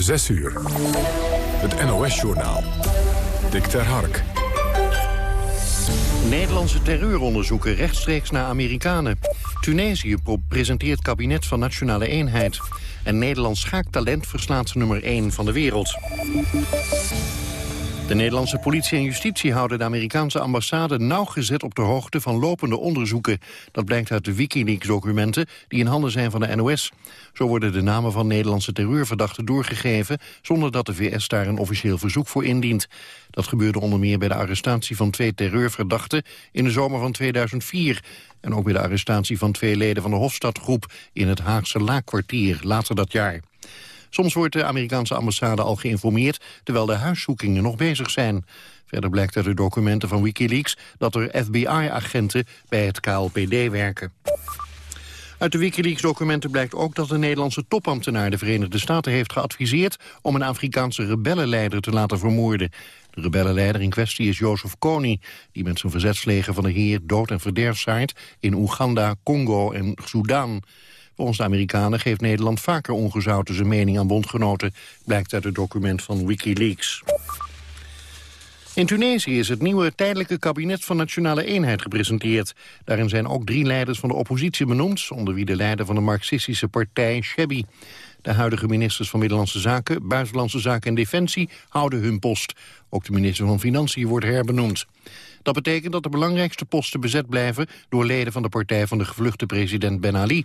6 uur. Het NOS-journaal. Dick ter Hark. Nederlandse terreuronderzoeken rechtstreeks naar Amerikanen. Tunesië presenteert kabinet van nationale eenheid. En Nederlands schaaktalent verslaat nummer 1 van de wereld. De Nederlandse politie en justitie houden de Amerikaanse ambassade nauwgezet op de hoogte van lopende onderzoeken. Dat blijkt uit de Wikileaks-documenten die in handen zijn van de NOS. Zo worden de namen van Nederlandse terreurverdachten doorgegeven zonder dat de VS daar een officieel verzoek voor indient. Dat gebeurde onder meer bij de arrestatie van twee terreurverdachten in de zomer van 2004. En ook bij de arrestatie van twee leden van de Hofstadgroep in het Haagse Laakkwartier later dat jaar. Soms wordt de Amerikaanse ambassade al geïnformeerd... terwijl de huiszoekingen nog bezig zijn. Verder blijkt uit de documenten van Wikileaks... dat er FBI-agenten bij het KLPD werken. Uit de Wikileaks-documenten blijkt ook dat de Nederlandse topambtenaar de Verenigde Staten heeft geadviseerd om een Afrikaanse rebellenleider te laten vermoorden. De rebellenleider in kwestie is Jozef Kony, die met zijn verzetsleger van de Heer dood en verderf zaait in Oeganda, Congo en Soudaan. Volgens de Amerikanen geeft Nederland vaker ongezouten zijn mening aan bondgenoten, blijkt uit het document van Wikileaks. In Tunesië is het nieuwe tijdelijke kabinet van Nationale Eenheid gepresenteerd. Daarin zijn ook drie leiders van de oppositie benoemd... onder wie de leider van de marxistische partij, Shebi. De huidige ministers van Middellandse Zaken, Buitenlandse Zaken en Defensie houden hun post. Ook de minister van Financiën wordt herbenoemd. Dat betekent dat de belangrijkste posten bezet blijven... door leden van de partij van de gevluchte president Ben Ali.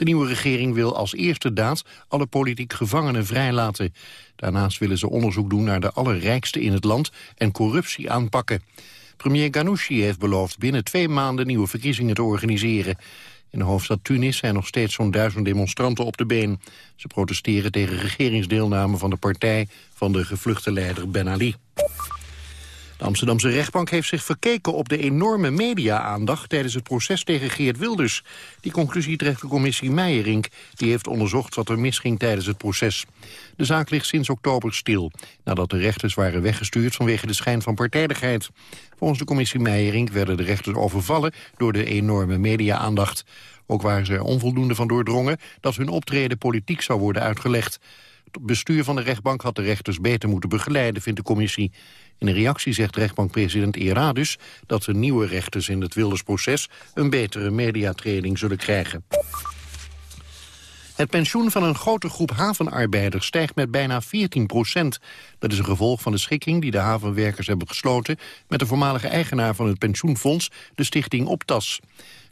De nieuwe regering wil als eerste daad alle politiek gevangenen vrijlaten. Daarnaast willen ze onderzoek doen naar de allerrijkste in het land en corruptie aanpakken. Premier Ghanouchi heeft beloofd binnen twee maanden nieuwe verkiezingen te organiseren. In de hoofdstad Tunis zijn nog steeds zo'n duizend demonstranten op de been. Ze protesteren tegen regeringsdeelname van de partij van de gevluchte leider Ben Ali. De Amsterdamse rechtbank heeft zich verkeken op de enorme media-aandacht tijdens het proces tegen Geert Wilders. Die conclusie treft de commissie Meijerink. Die heeft onderzocht wat er misging tijdens het proces. De zaak ligt sinds oktober stil, nadat de rechters waren weggestuurd vanwege de schijn van partijdigheid. Volgens de commissie Meijerink werden de rechters overvallen door de enorme media-aandacht. Ook waren ze er onvoldoende van doordrongen dat hun optreden politiek zou worden uitgelegd. Het bestuur van de rechtbank had de rechters beter moeten begeleiden, vindt de commissie. In een reactie zegt rechtbankpresident Eradus dat de nieuwe rechters in het Wildersproces een betere mediatraining zullen krijgen. Het pensioen van een grote groep havenarbeiders stijgt met bijna 14 procent. Dat is een gevolg van de schikking die de havenwerkers hebben gesloten... met de voormalige eigenaar van het pensioenfonds, de stichting Optas.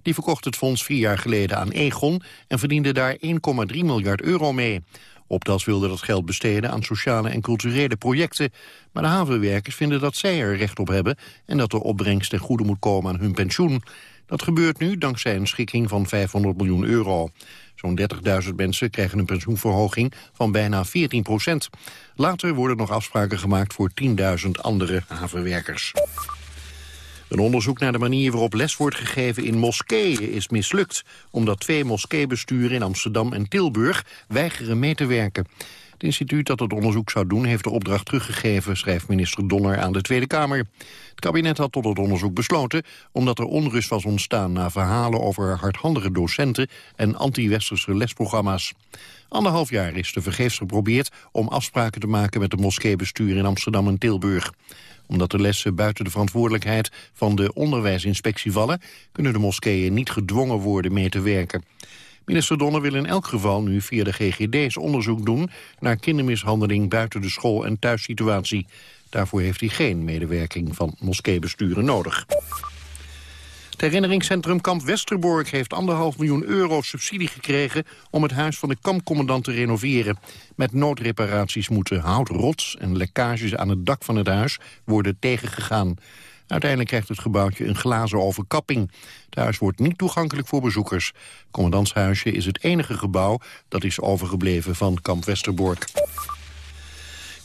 Die verkocht het fonds vier jaar geleden aan Egon... en verdiende daar 1,3 miljard euro mee. Optas wilde dat geld besteden aan sociale en culturele projecten. Maar de havenwerkers vinden dat zij er recht op hebben... en dat de opbrengst ten goede moet komen aan hun pensioen. Dat gebeurt nu dankzij een schikking van 500 miljoen euro. Zo'n 30.000 mensen krijgen een pensioenverhoging van bijna 14 procent. Later worden nog afspraken gemaakt voor 10.000 andere havenwerkers. Een onderzoek naar de manier waarop les wordt gegeven in moskeeën is mislukt... omdat twee moskeebesturen in Amsterdam en Tilburg weigeren mee te werken. Het instituut dat het onderzoek zou doen heeft de opdracht teruggegeven... schrijft minister Donner aan de Tweede Kamer. Het kabinet had tot het onderzoek besloten... omdat er onrust was ontstaan na verhalen over hardhandige docenten... en anti-westerse lesprogramma's. Anderhalf jaar is tevergeefs geprobeerd om afspraken te maken... met de moskeebestuur in Amsterdam en Tilburg omdat de lessen buiten de verantwoordelijkheid van de onderwijsinspectie vallen... kunnen de moskeeën niet gedwongen worden mee te werken. Minister Donner wil in elk geval nu via de GGD's onderzoek doen... naar kindermishandeling buiten de school- en thuissituatie. Daarvoor heeft hij geen medewerking van moskeebesturen nodig. Het herinneringscentrum Kamp Westerbork heeft anderhalf miljoen euro subsidie gekregen om het huis van de kampcommandant te renoveren. Met noodreparaties moeten hout, rots en lekkages aan het dak van het huis worden tegengegaan. Uiteindelijk krijgt het gebouwtje een glazen overkapping. Het huis wordt niet toegankelijk voor bezoekers. Commandantshuisje is het enige gebouw dat is overgebleven van kamp Westerbork.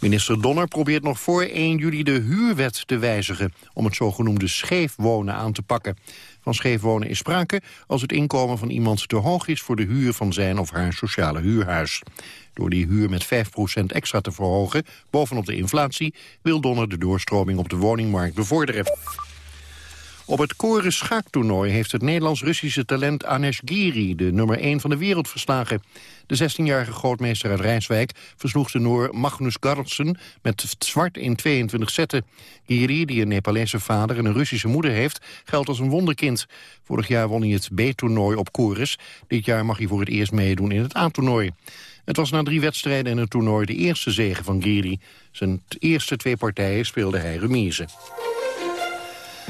Minister Donner probeert nog voor 1 juli de huurwet te wijzigen... om het zogenoemde scheefwonen aan te pakken. Van scheefwonen is sprake als het inkomen van iemand te hoog is... voor de huur van zijn of haar sociale huurhuis. Door die huur met 5% extra te verhogen, bovenop de inflatie... wil Donner de doorstroming op de woningmarkt bevorderen. Op het Koren schaaktoernooi heeft het Nederlands-Russische talent Anesh Giri de nummer 1 van de wereld verslagen. De 16-jarige grootmeester uit Rijswijk versloeg de Noor Magnus Carlsen met zwart in 22 zetten. Giri, die een Nepalese vader en een Russische moeder heeft, geldt als een wonderkind. Vorig jaar won hij het B-toernooi op Kores. Dit jaar mag hij voor het eerst meedoen in het A-toernooi. Het was na drie wedstrijden in het toernooi de eerste zege van Giri. Zijn eerste twee partijen speelde hij remise.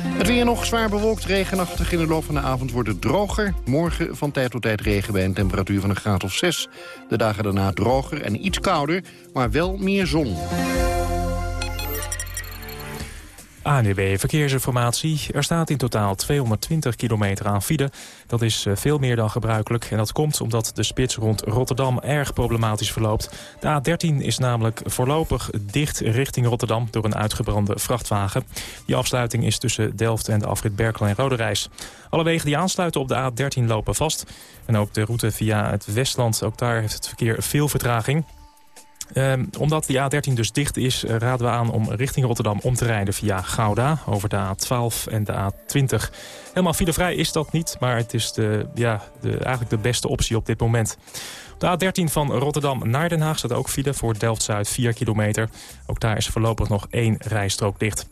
Het weer nog zwaar bewolkt, regenachtig. In de loop van de avond wordt het droger. Morgen van tijd tot tijd regen bij een temperatuur van een graad of 6. De dagen daarna droger en iets kouder, maar wel meer zon. ANWB Verkeersinformatie. Er staat in totaal 220 kilometer aan file. Dat is eh, veel meer dan gebruikelijk. En dat komt omdat de spits rond Rotterdam erg problematisch verloopt. De A13 is namelijk voorlopig dicht richting Rotterdam... door een uitgebrande vrachtwagen. Die afsluiting is tussen Delft en de afrit Berkel en Roderijs. Alle wegen die aansluiten op de A13 lopen vast. En ook de route via het Westland, ook daar heeft het verkeer veel vertraging. Um, omdat de A13 dus dicht is, eh, raden we aan om richting Rotterdam om te rijden via Gouda... over de A12 en de A20. Helemaal filevrij is dat niet, maar het is de, ja, de, eigenlijk de beste optie op dit moment. Op de A13 van Rotterdam naar Den Haag staat ook file voor Delft-Zuid 4 kilometer. Ook daar is voorlopig nog één rijstrook dicht.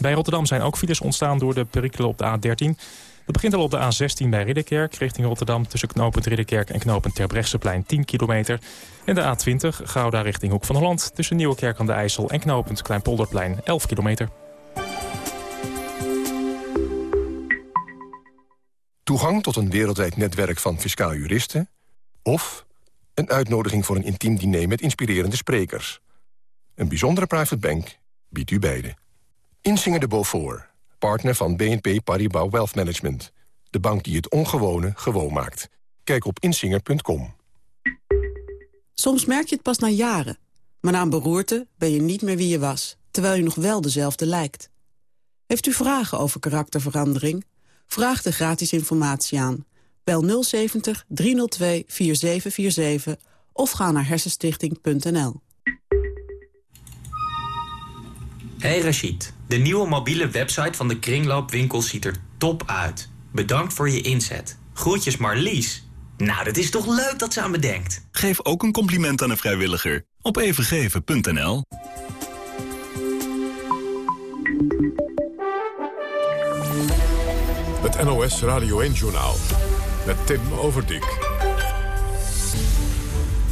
Bij Rotterdam zijn ook files ontstaan door de perikelen op de A13... Dat begint al op de A16 bij Ridderkerk richting Rotterdam... tussen knooppunt Ridderkerk en knooppunt Terbrechtseplein 10 kilometer. En de A20 Gouda richting Hoek van Holland... tussen Nieuwekerk aan de IJssel en knooppunt Kleinpolderplein 11 kilometer. Toegang tot een wereldwijd netwerk van fiscaal juristen... of een uitnodiging voor een intiem diner met inspirerende sprekers. Een bijzondere private bank biedt u beide. Insinger de Beaufort partner van BNP Paribas Wealth Management. De bank die het ongewone gewoon maakt. Kijk op insinger.com. Soms merk je het pas na jaren. Maar na een beroerte ben je niet meer wie je was... terwijl je nog wel dezelfde lijkt. Heeft u vragen over karakterverandering? Vraag de gratis informatie aan. Bel 070 302 4747 of ga naar hersenstichting.nl. Hey Rachid, de nieuwe mobiele website van de Kringloopwinkel ziet er top uit. Bedankt voor je inzet. Groetjes Marlies. Nou, dat is toch leuk dat ze aan me denkt. Geef ook een compliment aan een vrijwilliger op evengeven.nl. Het NOS Radio 1-journaal met Tim Overdijk.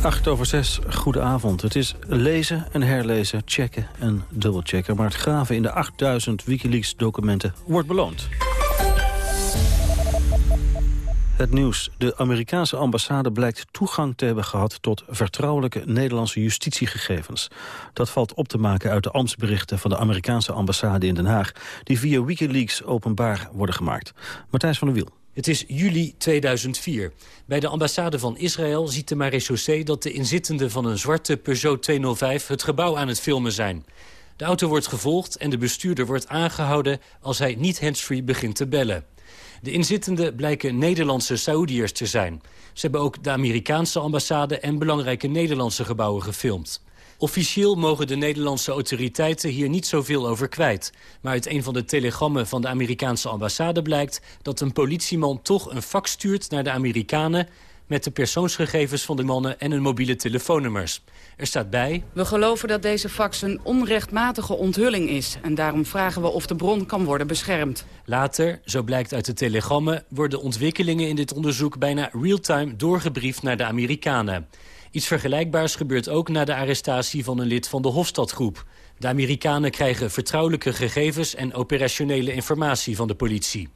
8 over 6, goedenavond. Het is lezen en herlezen, checken en dubbelchecken. Maar het graven in de 8000 Wikileaks-documenten wordt beloond. Het nieuws. De Amerikaanse ambassade blijkt toegang te hebben gehad... tot vertrouwelijke Nederlandse justitiegegevens. Dat valt op te maken uit de ambtsberichten van de Amerikaanse ambassade in Den Haag... die via Wikileaks openbaar worden gemaakt. Matthijs van der Wiel. Het is juli 2004. Bij de ambassade van Israël ziet de marechaussee dat de inzittenden van een zwarte Peugeot 205 het gebouw aan het filmen zijn. De auto wordt gevolgd en de bestuurder wordt aangehouden als hij niet handsfree begint te bellen. De inzittenden blijken Nederlandse Saoediërs te zijn. Ze hebben ook de Amerikaanse ambassade en belangrijke Nederlandse gebouwen gefilmd. Officieel mogen de Nederlandse autoriteiten hier niet zoveel over kwijt. Maar uit een van de telegrammen van de Amerikaanse ambassade blijkt... dat een politieman toch een fax stuurt naar de Amerikanen... met de persoonsgegevens van de mannen en hun mobiele telefoonnummers. Er staat bij... We geloven dat deze fax een onrechtmatige onthulling is... en daarom vragen we of de bron kan worden beschermd. Later, zo blijkt uit de telegrammen... worden ontwikkelingen in dit onderzoek bijna real-time doorgebriefd naar de Amerikanen. Iets vergelijkbaars gebeurt ook na de arrestatie van een lid van de Hofstadgroep. De Amerikanen krijgen vertrouwelijke gegevens en operationele informatie van de politie.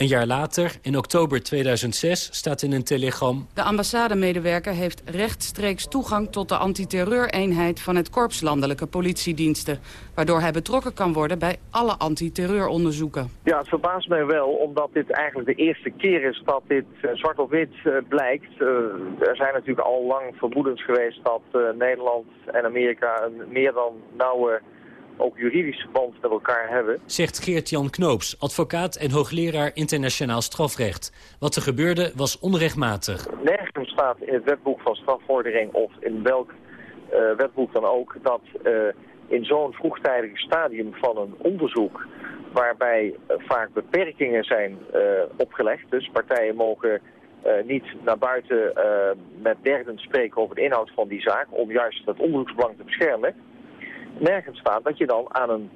Een jaar later, in oktober 2006, staat in een telegram... De ambassademedewerker heeft rechtstreeks toegang tot de antiterreureenheid... van het Korps Landelijke Politiediensten. Waardoor hij betrokken kan worden bij alle antiterreuronderzoeken. Ja, het verbaast mij wel, omdat dit eigenlijk de eerste keer is dat dit uh, zwart op wit uh, blijkt. Uh, er zijn natuurlijk al lang vermoedens geweest dat Nederland en Amerika een meer dan nauwe ook juridische band met elkaar hebben. Zegt Geert-Jan Knoops, advocaat en hoogleraar internationaal strafrecht. Wat er gebeurde was onrechtmatig. Nergens staat in het wetboek van strafvordering of in welk uh, wetboek dan ook... dat uh, in zo'n vroegtijdig stadium van een onderzoek waarbij vaak beperkingen zijn opgelegd. Dus partijen mogen niet naar buiten met derden spreken over de inhoud van die zaak, om juist het onderzoeksbelang te beschermen. Nergens staat dat je dan aan een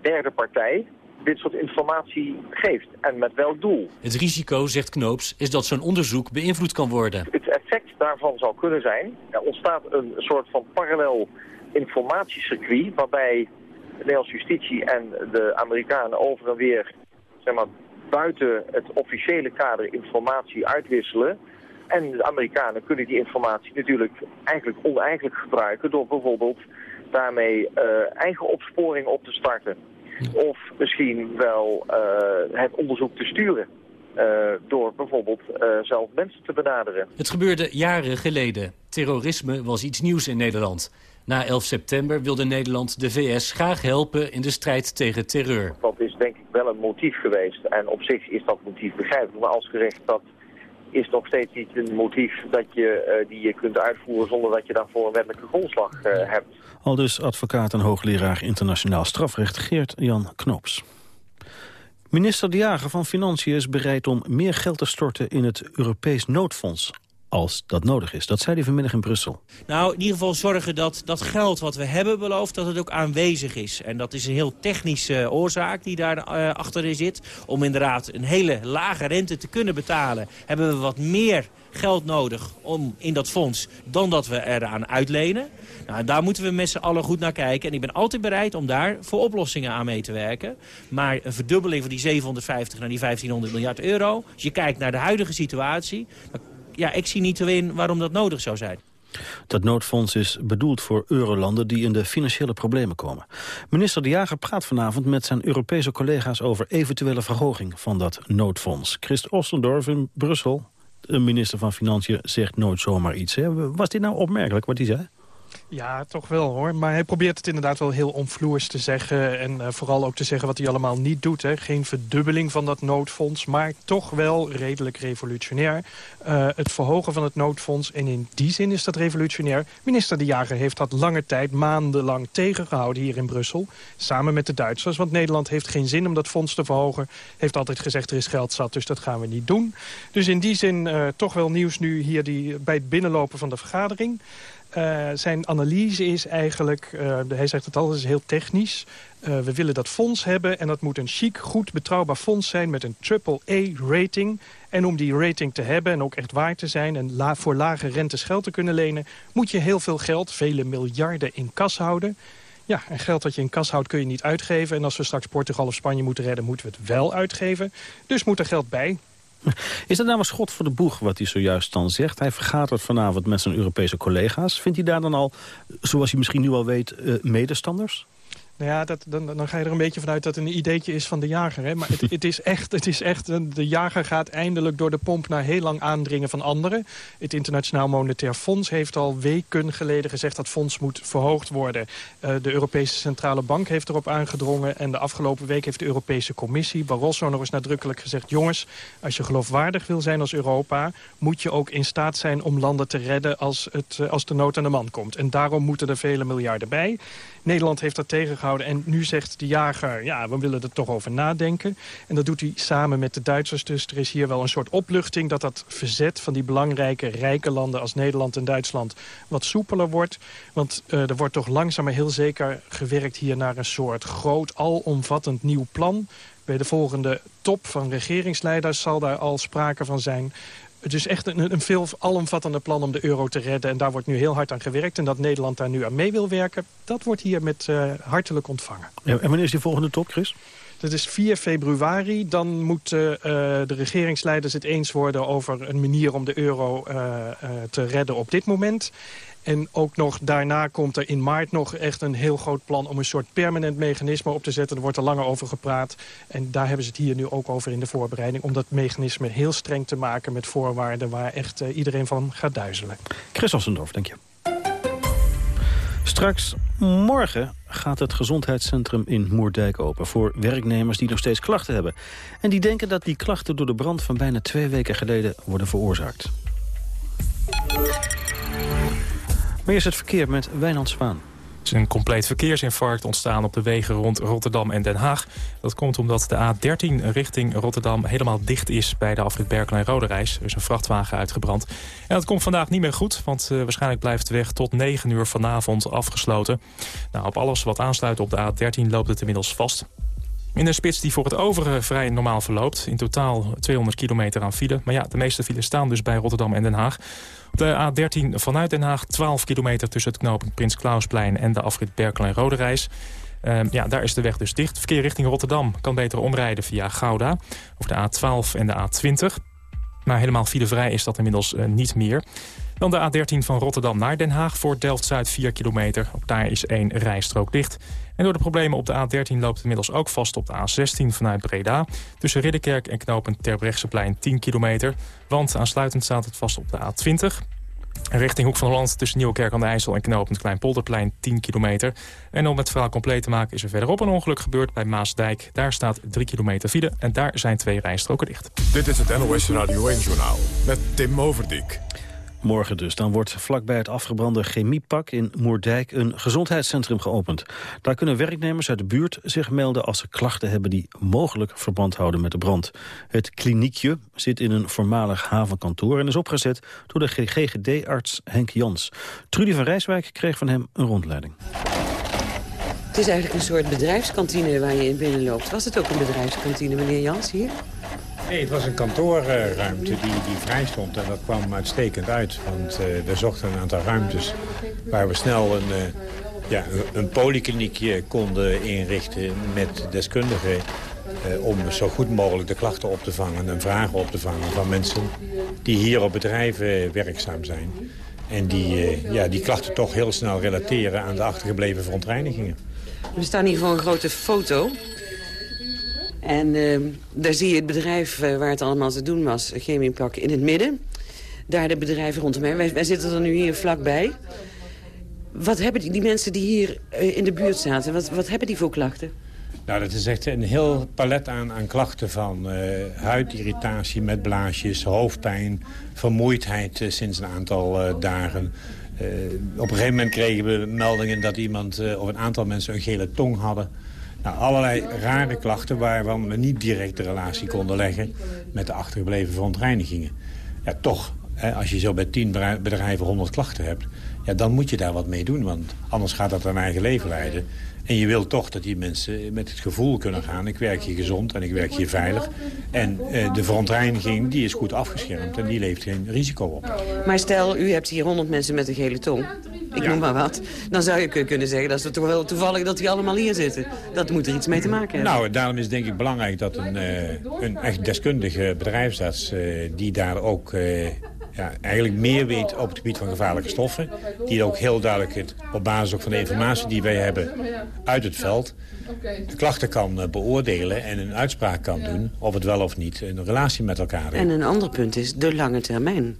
derde partij dit soort informatie geeft en met welk doel. Het risico, zegt Knoops, is dat zo'n onderzoek beïnvloed kan worden. Het effect daarvan zou kunnen zijn, er ontstaat een soort van parallel informatiecircuit waarbij de Nederlandse justitie en de Amerikanen over en weer zeg maar, buiten het officiële kader informatie uitwisselen. En de Amerikanen kunnen die informatie natuurlijk eigenlijk oneigenlijk gebruiken door bijvoorbeeld daarmee uh, eigen opsporing op te starten. Of misschien wel uh, het onderzoek te sturen. Uh, door bijvoorbeeld uh, zelf mensen te benaderen. Het gebeurde jaren geleden. Terrorisme was iets nieuws in Nederland. Na 11 september wilde Nederland de VS graag helpen in de strijd tegen terreur. Dat is denk ik wel een motief geweest. En op zich is dat motief begrijpelijk. Maar als gerecht dat is nog steeds niet een motief dat je, uh, die je kunt uitvoeren zonder dat je daarvoor een wettelijke grondslag uh, hebt. Al dus advocaat en hoogleraar internationaal strafrecht Geert-Jan Knops. Minister De Jager van Financiën is bereid om meer geld te storten in het Europees noodfonds als dat nodig is. Dat zei hij vanmiddag in Brussel. Nou, in ieder geval zorgen dat dat geld wat we hebben beloofd... dat het ook aanwezig is. En dat is een heel technische oorzaak die daar uh, achterin zit. Om inderdaad een hele lage rente te kunnen betalen... hebben we wat meer geld nodig om in dat fonds dan dat we eraan uitlenen. Nou, daar moeten we met z'n allen goed naar kijken. En ik ben altijd bereid om daar voor oplossingen aan mee te werken. Maar een verdubbeling van die 750 naar die 1500 miljard euro... als je kijkt naar de huidige situatie... ja, ik zie niet in waarom dat nodig zou zijn. Dat noodfonds is bedoeld voor eurolanden die in de financiële problemen komen. Minister De Jager praat vanavond met zijn Europese collega's over eventuele verhoging van dat noodfonds. Christ Ostendorf in Brussel, de minister van Financiën, zegt nooit zomaar iets. Hè? Was dit nou opmerkelijk wat hij zei? Ja, toch wel hoor. Maar hij probeert het inderdaad wel heel omvloers te zeggen. En uh, vooral ook te zeggen wat hij allemaal niet doet. Hè. Geen verdubbeling van dat noodfonds, maar toch wel redelijk revolutionair. Uh, het verhogen van het noodfonds. En in die zin is dat revolutionair. Minister De Jager heeft dat lange tijd, maandenlang tegengehouden hier in Brussel. Samen met de Duitsers. Want Nederland heeft geen zin om dat fonds te verhogen. Heeft altijd gezegd er is geld zat, dus dat gaan we niet doen. Dus in die zin uh, toch wel nieuws nu hier die, bij het binnenlopen van de vergadering. Uh, zijn analyse is eigenlijk, uh, hij zegt het al, is heel technisch. Uh, we willen dat fonds hebben en dat moet een chic, goed, betrouwbaar fonds zijn... met een triple-A-rating. En om die rating te hebben en ook echt waar te zijn... en voor lage rentes geld te kunnen lenen... moet je heel veel geld, vele miljarden, in kas houden. Ja, en geld dat je in kas houdt kun je niet uitgeven. En als we straks Portugal of Spanje moeten redden, moeten we het wel uitgeven. Dus moet er geld bij. Is dat nou een schot voor de boeg wat hij zojuist dan zegt? Hij vergaat het vanavond met zijn Europese collega's. Vindt hij daar dan al, zoals hij misschien nu al weet, medestanders? Nou ja, dat, dan, dan ga je er een beetje vanuit dat het een ideetje is van de jager. Hè? Maar het, het, is echt, het is echt, de jager gaat eindelijk door de pomp naar heel lang aandringen van anderen. Het Internationaal Monetair Fonds heeft al weken geleden gezegd dat fonds moet verhoogd worden. Uh, de Europese Centrale Bank heeft erop aangedrongen. En de afgelopen week heeft de Europese Commissie, Barroso, nog eens nadrukkelijk gezegd... jongens, als je geloofwaardig wil zijn als Europa... moet je ook in staat zijn om landen te redden als, het, als de nood aan de man komt. En daarom moeten er vele miljarden bij. Nederland heeft dat tegengehouden en nu zegt de jager, ja, we willen er toch over nadenken. En dat doet hij samen met de Duitsers. Dus er is hier wel een soort opluchting dat dat verzet van die belangrijke, rijke landen als Nederland en Duitsland wat soepeler wordt. Want uh, er wordt toch langzaam maar heel zeker gewerkt hier naar een soort groot, alomvattend nieuw plan. Bij de volgende top van regeringsleiders zal daar al sprake van zijn. Het is echt een, een veel alomvattender plan om de euro te redden. En daar wordt nu heel hard aan gewerkt. En dat Nederland daar nu aan mee wil werken... dat wordt hier met uh, hartelijk ontvangen. Ja, en wanneer is die volgende top, Chris? Dat is 4 februari. Dan moeten uh, de regeringsleiders het eens worden over een manier om de euro uh, uh, te redden op dit moment. En ook nog daarna komt er in maart nog echt een heel groot plan... om een soort permanent mechanisme op te zetten. Er wordt er langer over gepraat. En daar hebben ze het hier nu ook over in de voorbereiding... om dat mechanisme heel streng te maken met voorwaarden... waar echt uh, iedereen van gaat duizelen. Chris Ossendorf, dank je. Straks morgen gaat het gezondheidscentrum in Moerdijk open... voor werknemers die nog steeds klachten hebben. En die denken dat die klachten door de brand van bijna twee weken geleden worden veroorzaakt. Maar eerst het verkeer met Wijnand Zwaan. is een compleet verkeersinfarct ontstaan op de wegen rond Rotterdam en Den Haag. Dat komt omdat de A13 richting Rotterdam helemaal dicht is bij de afrit Berkel en Roderijs. Er is een vrachtwagen uitgebrand. En dat komt vandaag niet meer goed, want uh, waarschijnlijk blijft de weg tot 9 uur vanavond afgesloten. Nou, op alles wat aansluit op de A13 loopt het inmiddels vast. In een spits die voor het overige vrij normaal verloopt. In totaal 200 kilometer aan file. Maar ja, de meeste files staan dus bij Rotterdam en Den Haag. Op de A13 vanuit Den Haag 12 kilometer tussen het knooppunt Prins Klausplein... en de afrit Berkel en Roderijs. Uh, ja, daar is de weg dus dicht. Verkeer richting Rotterdam kan beter omrijden via Gouda. Over de A12 en de A20. Maar helemaal filevrij is dat inmiddels uh, niet meer. Dan de A13 van Rotterdam naar Den Haag voor Delft-Zuid 4 kilometer. Ook daar is één rijstrook dicht. En door de problemen op de A13 loopt het inmiddels ook vast op de A16 vanuit Breda. Tussen Ridderkerk en knooppunt Terbrechtseplein 10 kilometer. Want aansluitend staat het vast op de A20. Richting Hoek van Holland tussen Nieuwekerk aan de IJssel en knooppunt Kleinpolderplein 10 kilometer. En om het verhaal compleet te maken is er verderop een ongeluk gebeurd bij Maasdijk. Daar staat 3 kilometer file en daar zijn twee rijstroken dicht. Dit is het NOS Radio 1-journaal met Tim Overdijk. Morgen dus. Dan wordt vlakbij het afgebrande chemiepak in Moerdijk een gezondheidscentrum geopend. Daar kunnen werknemers uit de buurt zich melden als ze klachten hebben die mogelijk verband houden met de brand. Het kliniekje zit in een voormalig havenkantoor en is opgezet door de GGD-arts Henk Jans. Trudy van Rijswijk kreeg van hem een rondleiding. Het is eigenlijk een soort bedrijfskantine waar je in binnenloopt. Was het ook een bedrijfskantine, meneer Jans, hier? Het was een kantoorruimte die, die vrij stond en dat kwam uitstekend uit. Want uh, we zochten een aantal ruimtes waar we snel een, uh, ja, een polykliniekje konden inrichten met deskundigen... Uh, om zo goed mogelijk de klachten op te vangen en vragen op te vangen van mensen die hier op bedrijven werkzaam zijn. En die, ja, die klachten toch heel snel relateren aan de achtergebleven verontreinigingen. Er staat hier voor een grote foto en uh, daar zie je het bedrijf uh, waar het allemaal te doen was, Chemiepak, in het midden. Daar de bedrijven rondom. Wij, wij, zitten er nu hier vlakbij. Wat hebben die, mensen die hier uh, in de buurt zaten, wat, wat hebben die voor klachten? Nou, dat is echt een heel palet aan, aan klachten van huidirritatie met blaasjes, hoofdpijn, vermoeidheid sinds een aantal dagen. op een gegeven moment kregen we meldingen dat iemand of een aantal mensen een gele tong hadden. Nou, allerlei rare klachten waarvan we niet direct de relatie konden leggen met de achtergebleven verontreinigingen. Ja, toch, hè, als je zo bij tien bedrijven 100 klachten hebt, ja, dan moet je daar wat mee doen. Want anders gaat dat een eigen leven leiden. En je wilt toch dat die mensen met het gevoel kunnen gaan... ik werk hier gezond en ik werk hier veilig. En eh, de verontreiniging die is goed afgeschermd en die levert geen risico op. Maar stel, u hebt hier 100 mensen met een gele tong. Ik noem maar wat. Dan zou je kunnen zeggen, dat is toch wel toevallig dat die allemaal hier zitten. Dat moet er iets mee te maken hebben. Nou, daarom is het denk ik belangrijk dat een, uh, een echt deskundige bedrijfsarts... Uh, die daar ook ja, eigenlijk meer weet op het gebied van gevaarlijke stoffen. Die ook heel duidelijk het, op basis ook van de informatie die wij hebben uit het veld... de klachten kan uh, beoordelen en een uitspraak kan doen... of het wel of niet een relatie met elkaar heeft. En een ander punt is de lange termijn.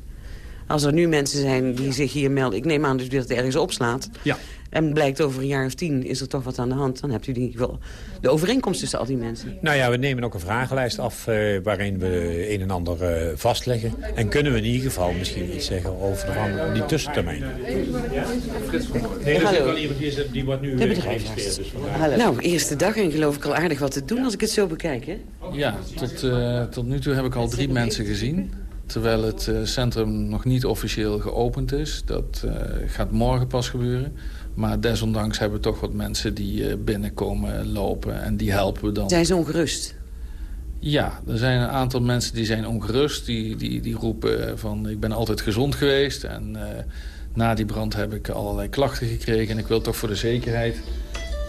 Als er nu mensen zijn die zich hier melden... ik neem aan dus dat het ergens opslaat... Ja. En blijkt over een jaar of tien is er toch wat aan de hand. Dan hebt u die wel de overeenkomst tussen al die mensen. Nou ja, we nemen ook een vragenlijst af uh, waarin we een en ander uh, vastleggen. En kunnen we in ieder geval misschien iets zeggen over de die tussentermijn. Nee, Hallo. Die, die wordt nu de bedrijfsarts. Dus nou, eerste dag en geloof ik al aardig wat te doen als ik het zo bekijk, hè? Ja, tot, uh, tot nu toe heb ik al drie mensen gezien. Terwijl het centrum nog niet officieel geopend is. Dat gaat morgen pas gebeuren. Maar desondanks hebben we toch wat mensen die binnenkomen lopen en die helpen we dan. Zijn ze ongerust? Ja, er zijn een aantal mensen die zijn ongerust. Die, die, die roepen van ik ben altijd gezond geweest. En uh, na die brand heb ik allerlei klachten gekregen. En ik wil toch voor de zekerheid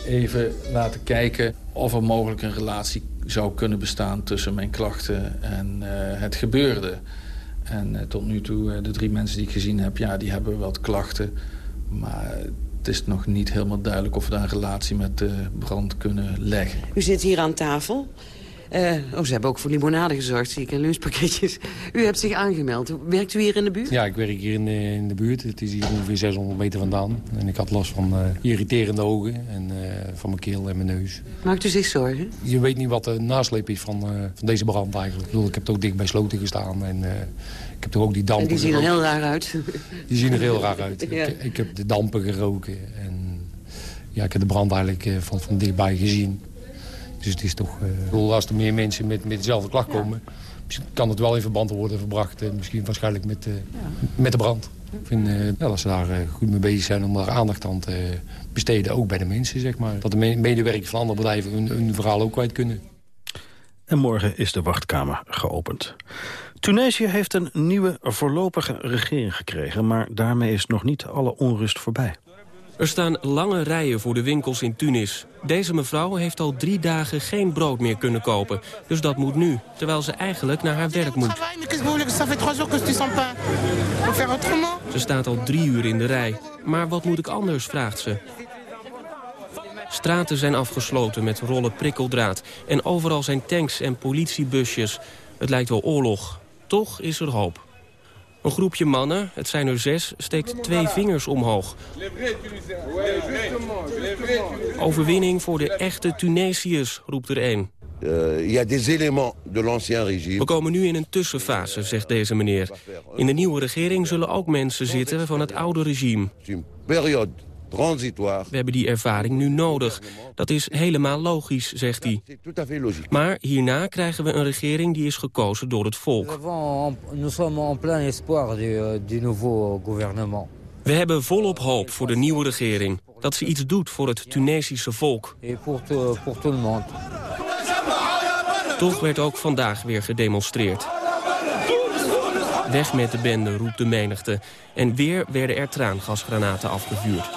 even laten kijken of er mogelijk een relatie zou kunnen bestaan tussen mijn klachten en uh, het gebeurde. En uh, tot nu toe, de drie mensen die ik gezien heb, ja, die hebben wat klachten. Maar het is nog niet helemaal duidelijk of we daar een relatie met de brand kunnen leggen. U zit hier aan tafel. Uh, oh, ze hebben ook voor limonade gezorgd, zie ik, en lunchpakketjes. U hebt zich aangemeld. Werkt u hier in de buurt? Ja, ik werk hier in de, in de buurt. Het is hier ongeveer 600 meter vandaan. En ik had last van uh, irriterende ogen en uh, van mijn keel en mijn neus. Maakt u zich zorgen? Je weet niet wat de nasleep is van, van deze brand eigenlijk. Ik, bedoel, ik heb ook dicht bij sloten gestaan en ik heb toch ook die dampen en die zien er heel raar uit. Die zien er heel raar uit. ja. ik, ik, heb de dampen geroken en ja, ik heb de brand eigenlijk van, van dichtbij gezien. Dus het is toch... Uh, als er meer mensen met, met dezelfde klacht komen... kan het wel in verband worden gebracht. misschien waarschijnlijk met, met de brand. Ik vind ja, dat ze daar goed mee bezig zijn om daar aandacht aan te besteden. Ook bij de mensen, zeg maar. Dat de medewerkers van andere bedrijven hun, hun verhaal ook kwijt kunnen. En morgen is de wachtkamer geopend. Tunesië heeft een nieuwe voorlopige regering gekregen... maar daarmee is nog niet alle onrust voorbij. Er staan lange rijen voor de winkels in Tunis. Deze mevrouw heeft al drie dagen geen brood meer kunnen kopen. Dus dat moet nu, terwijl ze eigenlijk naar haar werk moet. Ze staat al drie uur in de rij. Maar wat moet ik anders, vraagt ze. Straten zijn afgesloten met rollen prikkeldraad. En overal zijn tanks en politiebusjes. Het lijkt wel oorlog. Toch is er hoop. Een groepje mannen, het zijn er zes, steekt twee vingers omhoog. Overwinning voor de echte Tunesiërs, roept er één. Uh, We komen nu in een tussenfase, zegt deze meneer. In de nieuwe regering zullen ook mensen zitten van het oude regime. We hebben die ervaring nu nodig. Dat is helemaal logisch, zegt hij. Maar hierna krijgen we een regering die is gekozen door het volk. We hebben volop hoop voor de nieuwe regering. Dat ze iets doet voor het Tunesische volk. Toch werd ook vandaag weer gedemonstreerd. Weg met de bende, roept de menigte. En weer werden er traangasgranaten afgevuurd.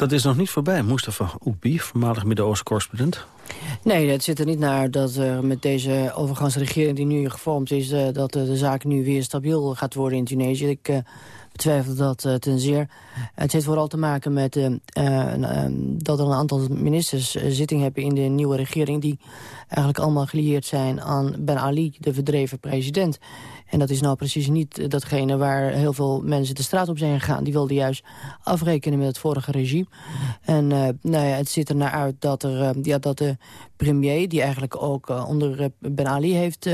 Dat is nog niet voorbij. Mustafa Oekbi, voormalig Midden-Oosten correspondent. Nee, het zit er niet naar dat er met deze overgangsregering die nu gevormd is... Uh, dat de zaak nu weer stabiel gaat worden in Tunesië. Ik betwijfel dat uh, ten zeer. Het heeft vooral te maken met dat er een aantal ministers zitting hebben in de nieuwe regering... die eigenlijk allemaal gelieerd zijn aan Ben Ali, de verdreven president. En dat is nou precies niet datgene waar heel veel mensen de straat op zijn gegaan. Die wilden juist afrekenen met het vorige regime. En nou ja, het ziet er naar uit dat, er, ja, dat de premier, die eigenlijk ook onder Ben Ali heeft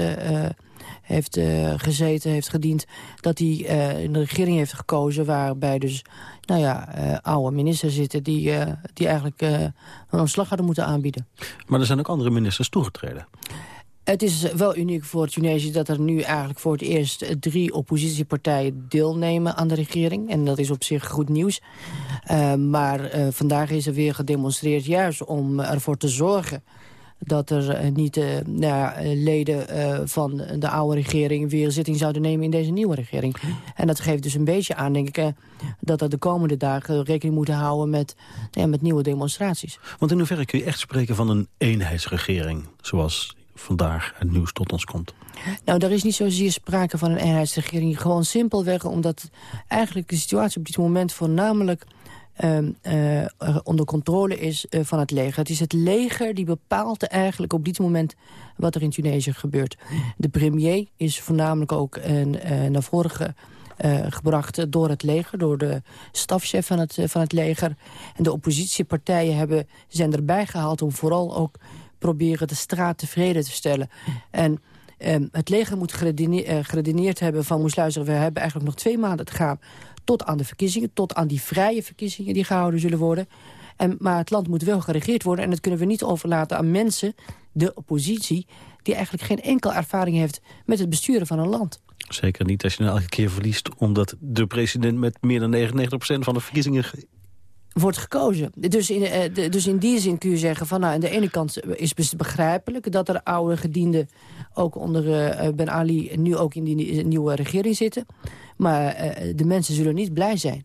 heeft uh, gezeten, heeft gediend... dat hij uh, in de regering heeft gekozen waarbij dus nou ja, uh, oude ministers zitten... die, die eigenlijk een ontslag hadden moeten aanbieden. Maar er zijn ook andere ministers toegetreden. Het is wel uniek voor Tunesië dat er nu eigenlijk voor het eerst drie oppositiepartijen deelnemen aan de regering. En dat is op zich goed nieuws. Uh, maar uh, vandaag is er weer gedemonstreerd juist om ervoor te zorgen dat er uh, niet nou, leden van de oude regering weer zitting zouden nemen in deze nieuwe regering. En dat geeft dus een beetje aan, denk ik, dat er de komende dagen rekening moeten houden met, met nieuwe demonstraties. Want in hoeverre kun je echt spreken van een eenheidsregering, zoals vandaag het nieuws tot ons komt? Nou, er is niet zozeer sprake van een eenheidsregering. Gewoon simpelweg omdat eigenlijk de situatie op dit moment voornamelijk... Uh, uh, onder controle is uh, van het leger. Het is het leger die bepaalt eigenlijk op dit moment wat er in Tunesië gebeurt. De premier is voornamelijk ook naar voren gebracht door het leger, door de stafchef van het, van het leger. En de oppositiepartijen hebben, zijn erbij gehaald om vooral ook proberen de straat tevreden te stellen. En um, het leger moet eh, geredeneerd hebben van... moest we hebben eigenlijk nog twee maanden te gaan... tot aan de verkiezingen, tot aan die vrije verkiezingen die gehouden zullen worden. En, maar het land moet wel geregeerd worden... en dat kunnen we niet overlaten aan mensen, de oppositie... die eigenlijk geen enkel ervaring heeft met het besturen van een land. Zeker niet als je nou elke keer verliest... omdat de president met meer dan 99% van de verkiezingen wordt gekozen. Dus in, uh, dus in die zin kun je zeggen van... nou, aan de ene kant is het begrijpelijk... dat er oude gedienden ook onder uh, Ben Ali... nu ook in die nieuwe regering zitten. Maar uh, de mensen zullen niet blij zijn.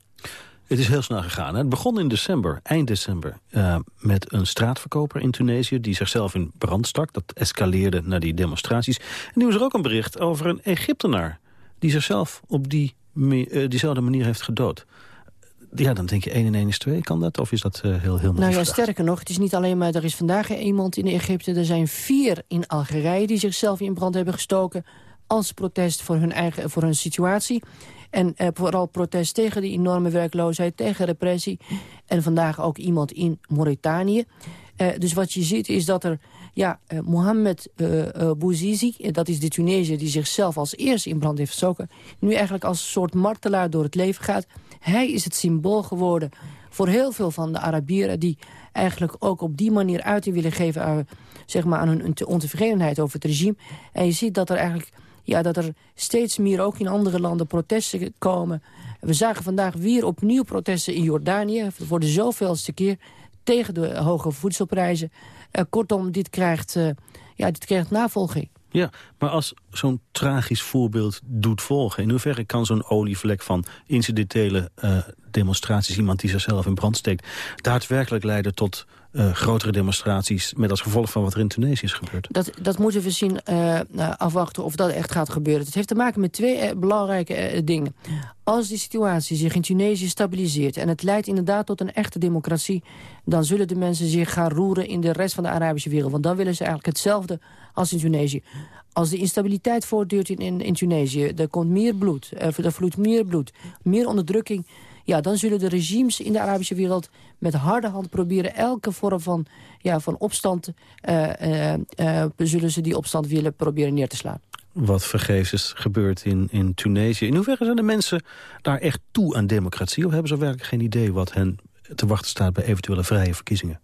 Het is heel snel gegaan. Hè? Het begon in december, eind december, met een straatverkoper in Tunesië... die zichzelf in brand stak. Dat escaleerde naar die demonstraties. En nu was er ook een bericht over een Egyptenaar... die zichzelf op die, diezelfde manier heeft gedood ja, dan denk je 1 en 1 is 2. Kan dat? Of is dat uh, heel, heel Nou ja, sterker nog, het is niet alleen maar... Er is vandaag iemand in Egypte. Er zijn vier in Algerije die zichzelf in brand hebben gestoken... als protest voor hun, eigen, voor hun situatie. En uh, vooral protest tegen die enorme werkloosheid, tegen repressie. En vandaag ook iemand in Mauritanië. Uh, dus wat je ziet is dat er ja, uh, Mohamed uh, Bouzizi, dat is de Tunesiër die zichzelf als eerste in brand heeft gestoken... nu eigenlijk als een soort martelaar door het leven gaat. Hij is het symbool geworden voor heel veel van de Arabieren... die eigenlijk ook op die manier uiting willen geven aan, zeg maar, aan hun ontevredenheid over het regime. En je ziet dat er eigenlijk ja, dat er steeds meer ook in andere landen protesten komen. We zagen vandaag weer opnieuw protesten in Jordanië... voor de zoveelste keer tegen de hoge voedselprijzen. Uh, kortom, dit krijgt, uh, ja, dit krijgt navolging. Ja, maar als zo'n tragisch voorbeeld doet volgen... in hoeverre kan zo'n olievlek van incidentele uh, demonstraties... iemand die zichzelf in brand steekt... daadwerkelijk leiden tot uh, grotere demonstraties... met als gevolg van wat er in Tunesië is gebeurd? Dat, dat moeten we zien uh, afwachten of dat echt gaat gebeuren. Het heeft te maken met twee belangrijke dingen. Als die situatie zich in Tunesië stabiliseert... en het leidt inderdaad tot een echte democratie... dan zullen de mensen zich gaan roeren in de rest van de Arabische wereld. Want dan willen ze eigenlijk hetzelfde als in Tunesië. Als de instabiliteit voortduurt in, in, in Tunesië... er komt meer bloed, er vloeit meer bloed, meer onderdrukking ja, dan zullen de regimes in de Arabische wereld met harde hand proberen elke vorm van, ja, van opstand, uh, zullen ze die opstand willen proberen neer te slaan. Wat vergeefs is gebeurd in, in Tunesië. In hoeverre zijn de mensen daar echt toe aan democratie? Of hebben ze werkelijk geen idee wat hen te wachten staat bij eventuele vrije verkiezingen?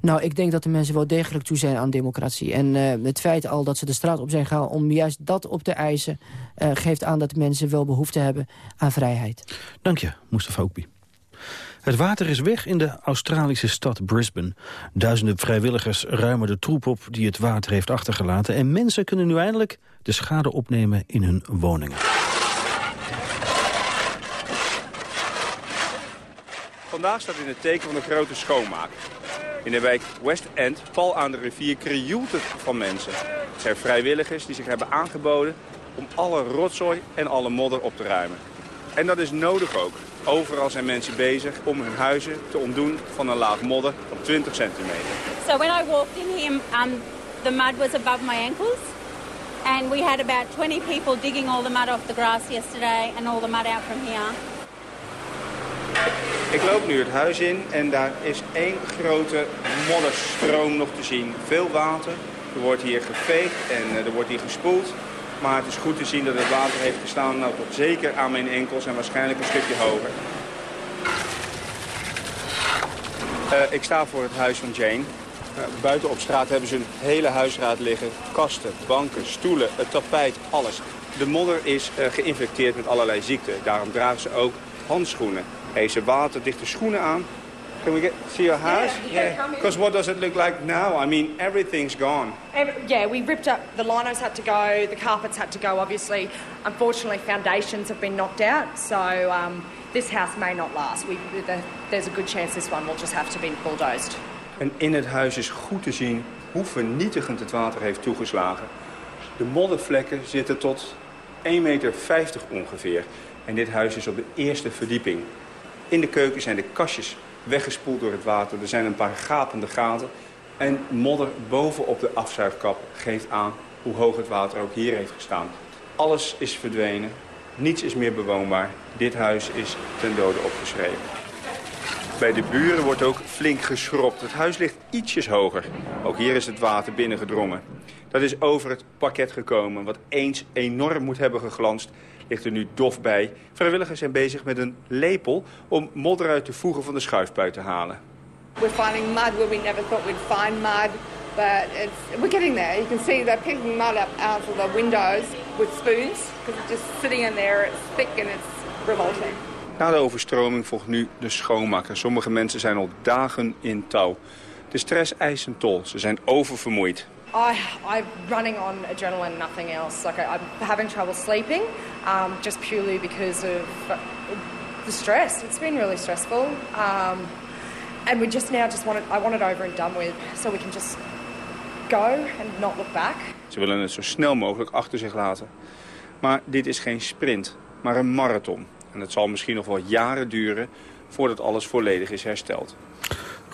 Nou, ik denk dat de mensen wel degelijk toe zijn aan democratie. En uh, het feit al dat ze de straat op zijn gegaan om juist dat op te eisen... Uh, geeft aan dat mensen wel behoefte hebben aan vrijheid. Dank je, Mustafa Oekbi. Het water is weg in de Australische stad Brisbane. Duizenden vrijwilligers ruimen de troep op die het water heeft achtergelaten... en mensen kunnen nu eindelijk de schade opnemen in hun woningen. Vandaag staat in het teken van een grote schoonmaak. In de wijk West End, pal aan de rivier, krioelt het van mensen. Het zijn vrijwilligers die zich hebben aangeboden om alle rotzooi en alle modder op te ruimen. En dat is nodig ook. Overal zijn mensen bezig om hun huizen te ontdoen van een laag modder van 20 centimeter. So when I walked in here, um, the mud was above my ankles. And we had about 20 people digging all the mud off the grass yesterday and all the mud out from here. Ik loop nu het huis in en daar is één grote modderstroom nog te zien. Veel water. Er wordt hier geveegd en eh, er wordt hier gespoeld. Maar het is goed te zien dat het water heeft gestaan nou, tot zeker aan mijn enkels en waarschijnlijk een stukje hoger. Uh, ik sta voor het huis van Jane. Uh, buiten op straat hebben ze een hele huisraad liggen. Kasten, banken, stoelen, het tapijt, alles. De modder is geïnfecteerd met allerlei ziekten. Daarom dragen ze ook handschoenen. Heeft ze waterdichte schoenen aan. Can we get see your house? Yeah. Because what does it look like now? I mean, everything's gone. Yeah, we ripped up. The linos had to go. The carpets had to go. Obviously, unfortunately, foundations have been knocked out. So um, this house may not last. We, the, there's a good chance this one will just have to be bulldozed. En in het huis is goed te zien hoe vernietigend het water heeft toegeslagen. De moddervlekken zitten tot 1,50 meter ongeveer. En dit huis is op de eerste verdieping. In de keuken zijn de kastjes weggespoeld door het water. Er zijn een paar gapende gaten. En modder bovenop de afzuigkap geeft aan hoe hoog het water ook hier heeft gestaan. Alles is verdwenen. Niets is meer bewoonbaar. Dit huis is ten dode opgeschreven. Bij de buren wordt ook flink geschropt. Het huis ligt ietsjes hoger. Ook hier is het water binnengedrongen. Dat is over het pakket gekomen, wat eens enorm moet hebben geglanst ligt er nu dof bij. Vrijwilligers zijn bezig met een lepel om modder uit de voegen van de schuifpui te halen. We're finding mud where we never thought we'd find mud. But it's, we're getting there. You can see they're picking mud up out of the windows with spoons. Because it's just sitting in there, it's thick and it's revolting. Na de overstroming volgt nu de schoonmaker. Sommige mensen zijn al dagen in touw. De stress eist een tol. Ze zijn oververmoeid. I, I'm running on adrenaline, nothing else. Like I, I'm having trouble sleeping, um, just purely because of the stress. It's been really stressful, um, and we just now just want it. I want it over and done with, so we can just go and not look back. Ze willen het zo snel mogelijk achter zich laten. Maar dit is geen sprint, maar een marathon. En het zal misschien nog wel jaren duren voordat alles volledig is hersteld.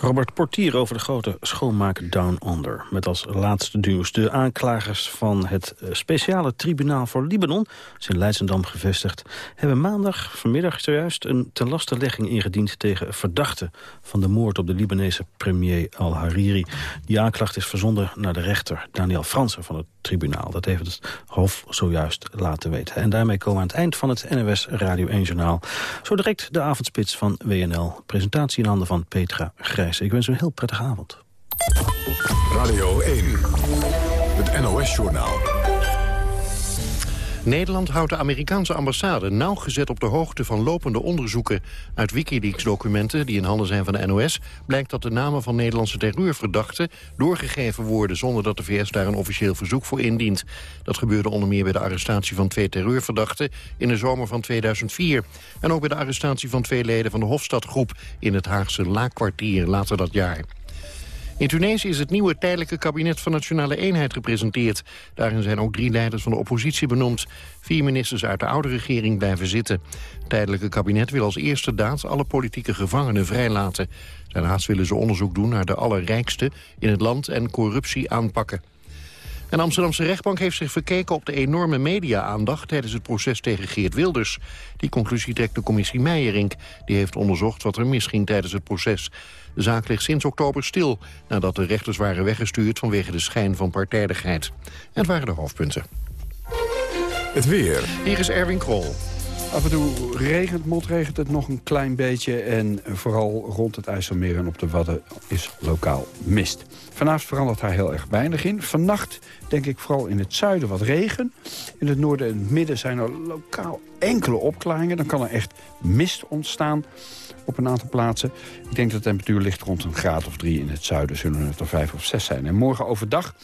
Robert Portier over de grote schoonmaak Down Under. Met als laatste nieuws de aanklagers van het eh, speciale tribunaal voor Libanon... in Leidsendam gevestigd... hebben maandag vanmiddag zojuist een tenlastelegging ingediend... tegen verdachten van de moord op de Libanese premier al-Hariri. Die aanklacht is verzonden naar de rechter Daniel Fransen van het tribunaal. Dat heeft het Hof zojuist laten weten. En daarmee komen we aan het eind van het NOS Radio 1-journaal. Zo direct de avondspits van WNL. Presentatie in handen van Petra Grijs. Ik wens u een heel prettige avond. Radio 1, het NOS-journaal. Nederland houdt de Amerikaanse ambassade nauwgezet op de hoogte van lopende onderzoeken. Uit Wikileaks-documenten die in handen zijn van de NOS... blijkt dat de namen van Nederlandse terreurverdachten doorgegeven worden... zonder dat de VS daar een officieel verzoek voor indient. Dat gebeurde onder meer bij de arrestatie van twee terreurverdachten... in de zomer van 2004. En ook bij de arrestatie van twee leden van de Hofstadgroep... in het Haagse Laakkwartier later dat jaar. In Tunesië is het nieuwe tijdelijke kabinet van Nationale Eenheid gepresenteerd. Daarin zijn ook drie leiders van de oppositie benoemd. Vier ministers uit de oude regering blijven zitten. Het tijdelijke kabinet wil als eerste daad alle politieke gevangenen vrijlaten. Daarnaast willen ze onderzoek doen naar de allerrijkste in het land en corruptie aanpakken. Een Amsterdamse rechtbank heeft zich verkeken op de enorme media-aandacht tijdens het proces tegen Geert Wilders. Die conclusie trekt de commissie Meijerink. Die heeft onderzocht wat er misging tijdens het proces. De zaak ligt sinds oktober stil, nadat de rechters waren weggestuurd vanwege de schijn van partijdigheid. En het waren de hoofdpunten. Het weer. Hier is Erwin Krol. Af en toe regent, motregent het nog een klein beetje. En vooral rond het IJsselmeer en op de Wadden is lokaal mist. Vanavond verandert daar heel erg weinig in. Vannacht denk ik vooral in het zuiden wat regen. In het noorden en het midden zijn er lokaal enkele opklaringen. Dan kan er echt mist ontstaan op een aantal plaatsen. Ik denk dat de temperatuur ligt rond een graad of drie. In het zuiden zullen het er vijf of zes zijn. En morgen overdag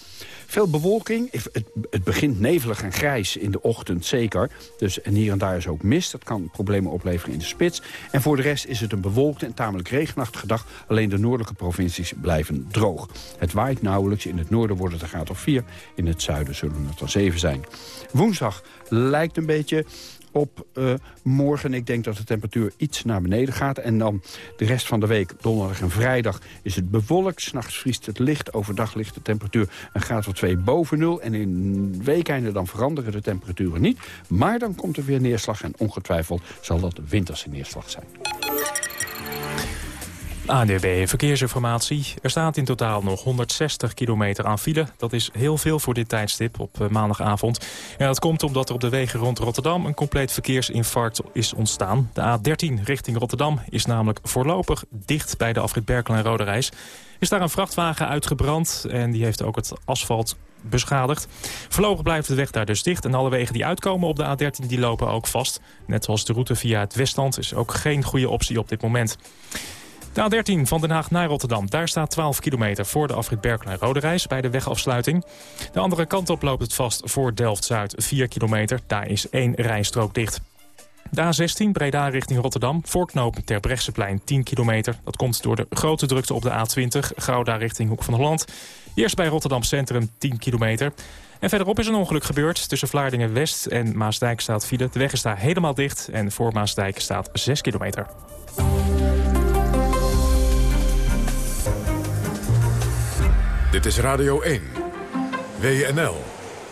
veel bewolking. Het, het, begint nevelig en grijs in de ochtend zeker. Dus, en hier en daar is ook mist. Dat kan problemen opleveren in de spits. En voor de rest is het een bewolkte en tamelijk regenachtige dag. Alleen de noordelijke provincies blijven droog. Het waait nauwelijks. In het noorden wordt het een graad of 4. In het zuiden zullen het er 7 zijn. Woensdag lijkt een beetje op uh, morgen. Ik denk dat de temperatuur iets naar beneden gaat. En dan de rest van de week, donderdag en vrijdag, is het bewolkt. S'nachts vriest het licht. Overdag ligt de temperatuur een graad of 2 boven nul. En in weekenden dan veranderen de temperaturen niet. Maar dan komt er weer neerslag en ongetwijfeld zal dat winterse neerslag zijn. ANDB Verkeersinformatie. Er staat in totaal nog 160 kilometer aan file. Dat is heel veel voor dit tijdstip op eh, maandagavond. En dat komt omdat er op de wegen rond Rotterdam... een compleet verkeersinfarct is ontstaan. De A13 richting Rotterdam is namelijk voorlopig dicht... bij de afrit Berkel en Rode Reis. Is daar een vrachtwagen uitgebrand en die heeft ook het asfalt beschadigd. Voorlopig blijft de weg daar dus dicht. En alle wegen die uitkomen op de A13 die lopen ook vast. Net zoals de route via het Westland is ook geen goede optie op dit moment. De A13 van Den Haag naar Rotterdam. Daar staat 12 kilometer voor de afrit Berkel en Rode Reis bij de wegafsluiting. De andere kant op loopt het vast voor Delft-Zuid 4 kilometer. Daar is één rijstrook dicht. De A16 Breda richting Rotterdam. Voorknoop ter Brechtseplein 10 kilometer. Dat komt door de grote drukte op de A20. Gouda richting Hoek van Holland. Eerst bij Rotterdam Centrum 10 kilometer. En verderop is een ongeluk gebeurd. Tussen Vlaardingen West en Maasdijk staat file. De weg is daar helemaal dicht. En voor Maasdijk staat 6 kilometer. Dit is Radio 1. WNL.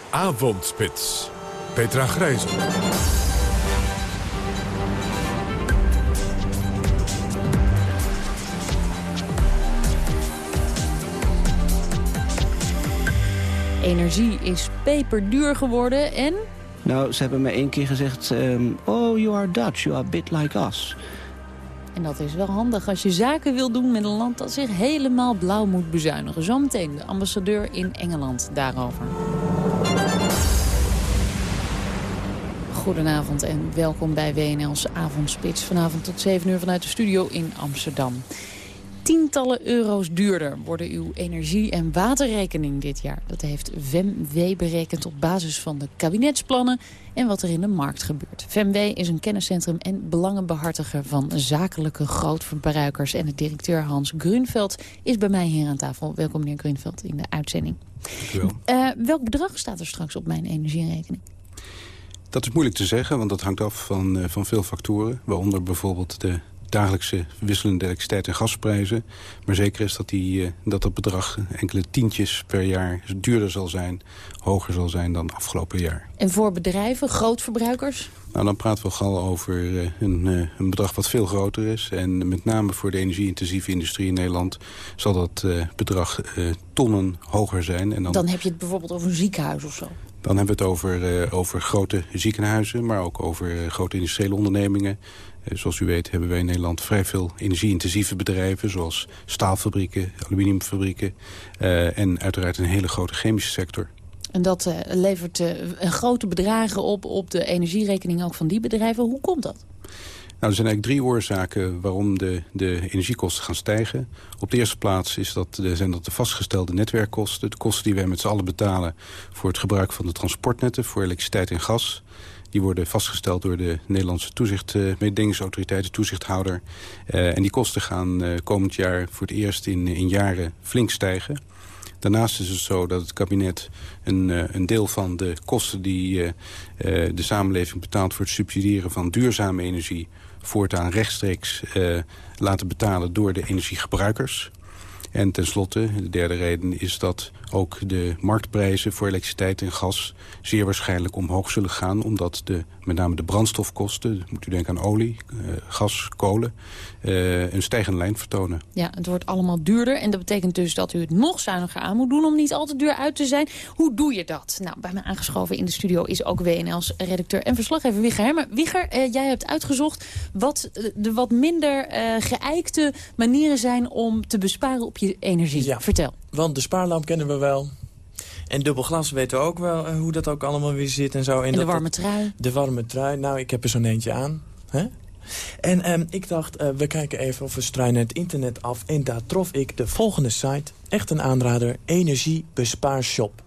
Avondspits. Petra Grijzel. Energie is peperduur geworden en... Nou, ze hebben me één keer gezegd... Um, oh, you are Dutch, you are a bit like us. En dat is wel handig als je zaken wil doen met een land dat zich helemaal blauw moet bezuinigen. Zometeen de ambassadeur in Engeland daarover. Goedenavond en welkom bij WNL's Avondspits. Vanavond tot 7 uur vanuit de studio in Amsterdam tientallen euro's duurder worden uw energie- en waterrekening dit jaar. Dat heeft VEMW berekend op basis van de kabinetsplannen en wat er in de markt gebeurt. VEMW is een kenniscentrum en belangenbehartiger van zakelijke grootverbruikers. En de directeur Hans Grunveld is bij mij hier aan tafel. Welkom meneer Grunveld in de uitzending. Uh, welk bedrag staat er straks op mijn energierekening? Dat is moeilijk te zeggen, want dat hangt af van, uh, van veel factoren. Waaronder bijvoorbeeld de dagelijkse wisselende elektriciteit- en gasprijzen. Maar zeker is dat, die, uh, dat dat bedrag enkele tientjes per jaar duurder zal zijn... hoger zal zijn dan afgelopen jaar. En voor bedrijven, grootverbruikers? Nou, dan praten we al over uh, een, uh, een, bedrag wat veel groter is. En met name voor de energie-intensieve industrie in Nederland... zal dat bedrag tonnen hoger zijn. En dan... dan heb je het bijvoorbeeld over een ziekenhuis of zo? Dan hebben we het over, over grote ziekenhuizen, maar ook over grote industriële ondernemingen. Zoals u weet hebben wij in Nederland vrij veel energie-intensieve bedrijven... zoals staalfabrieken, aluminiumfabrieken en uiteraard een hele grote chemische sector. En dat levert een grote bedragen op op de energierekening ook van die bedrijven. Hoe komt dat? Nou, er zijn eigenlijk drie oorzaken waarom de, de energiekosten gaan stijgen. Op de eerste plaats is dat, de, zijn dat de vastgestelde netwerkkosten. De kosten die wij met z'n allen betalen voor het gebruik van de transportnetten... voor elektriciteit en gas. Die worden vastgesteld door de Nederlandse toezicht, uh, mededingingsautoriteit, de toezichthouder. Uh, en die kosten gaan uh, komend jaar voor het eerst in, in jaren flink stijgen. Daarnaast is het zo dat het kabinet een, een deel van de kosten die de samenleving betaalt voor het subsidiëren van duurzame energie voortaan rechtstreeks uh, laten betalen door de energiegebruikers. En tenslotte, de derde reden is dat ook de marktprijzen voor elektriciteit en gas zeer waarschijnlijk omhoog zullen gaan. Omdat de, met name de brandstofkosten, moet u denken aan olie, uh, gas, kolen, uh, een stijgende lijn vertonen. Ja, het wordt allemaal duurder en dat betekent dus dat u het nog zuiniger aan moet doen om niet al te duur uit te zijn. Hoe doe je dat? Nou, bij mij aangeschoven in de studio is ook WNL's redacteur en verslaggever Wigger Hermer. Wigger, uh, jij hebt uitgezocht wat de wat minder geëikte manieren zijn om te besparen op je energie. Ja. Vertel. Want de spaarlamp kennen we wel. En dubbel glas weten we ook wel uh, hoe dat ook allemaal weer zit en zo. En, en de dat, warme trui. De warme trui. Nou, ik heb er zo'n eentje aan. Hè? En um, ik dacht, uh, we kijken even of we struinen het internet af. En daar trof ik de volgende site. Echt een aanrader. Energiebespaarshop.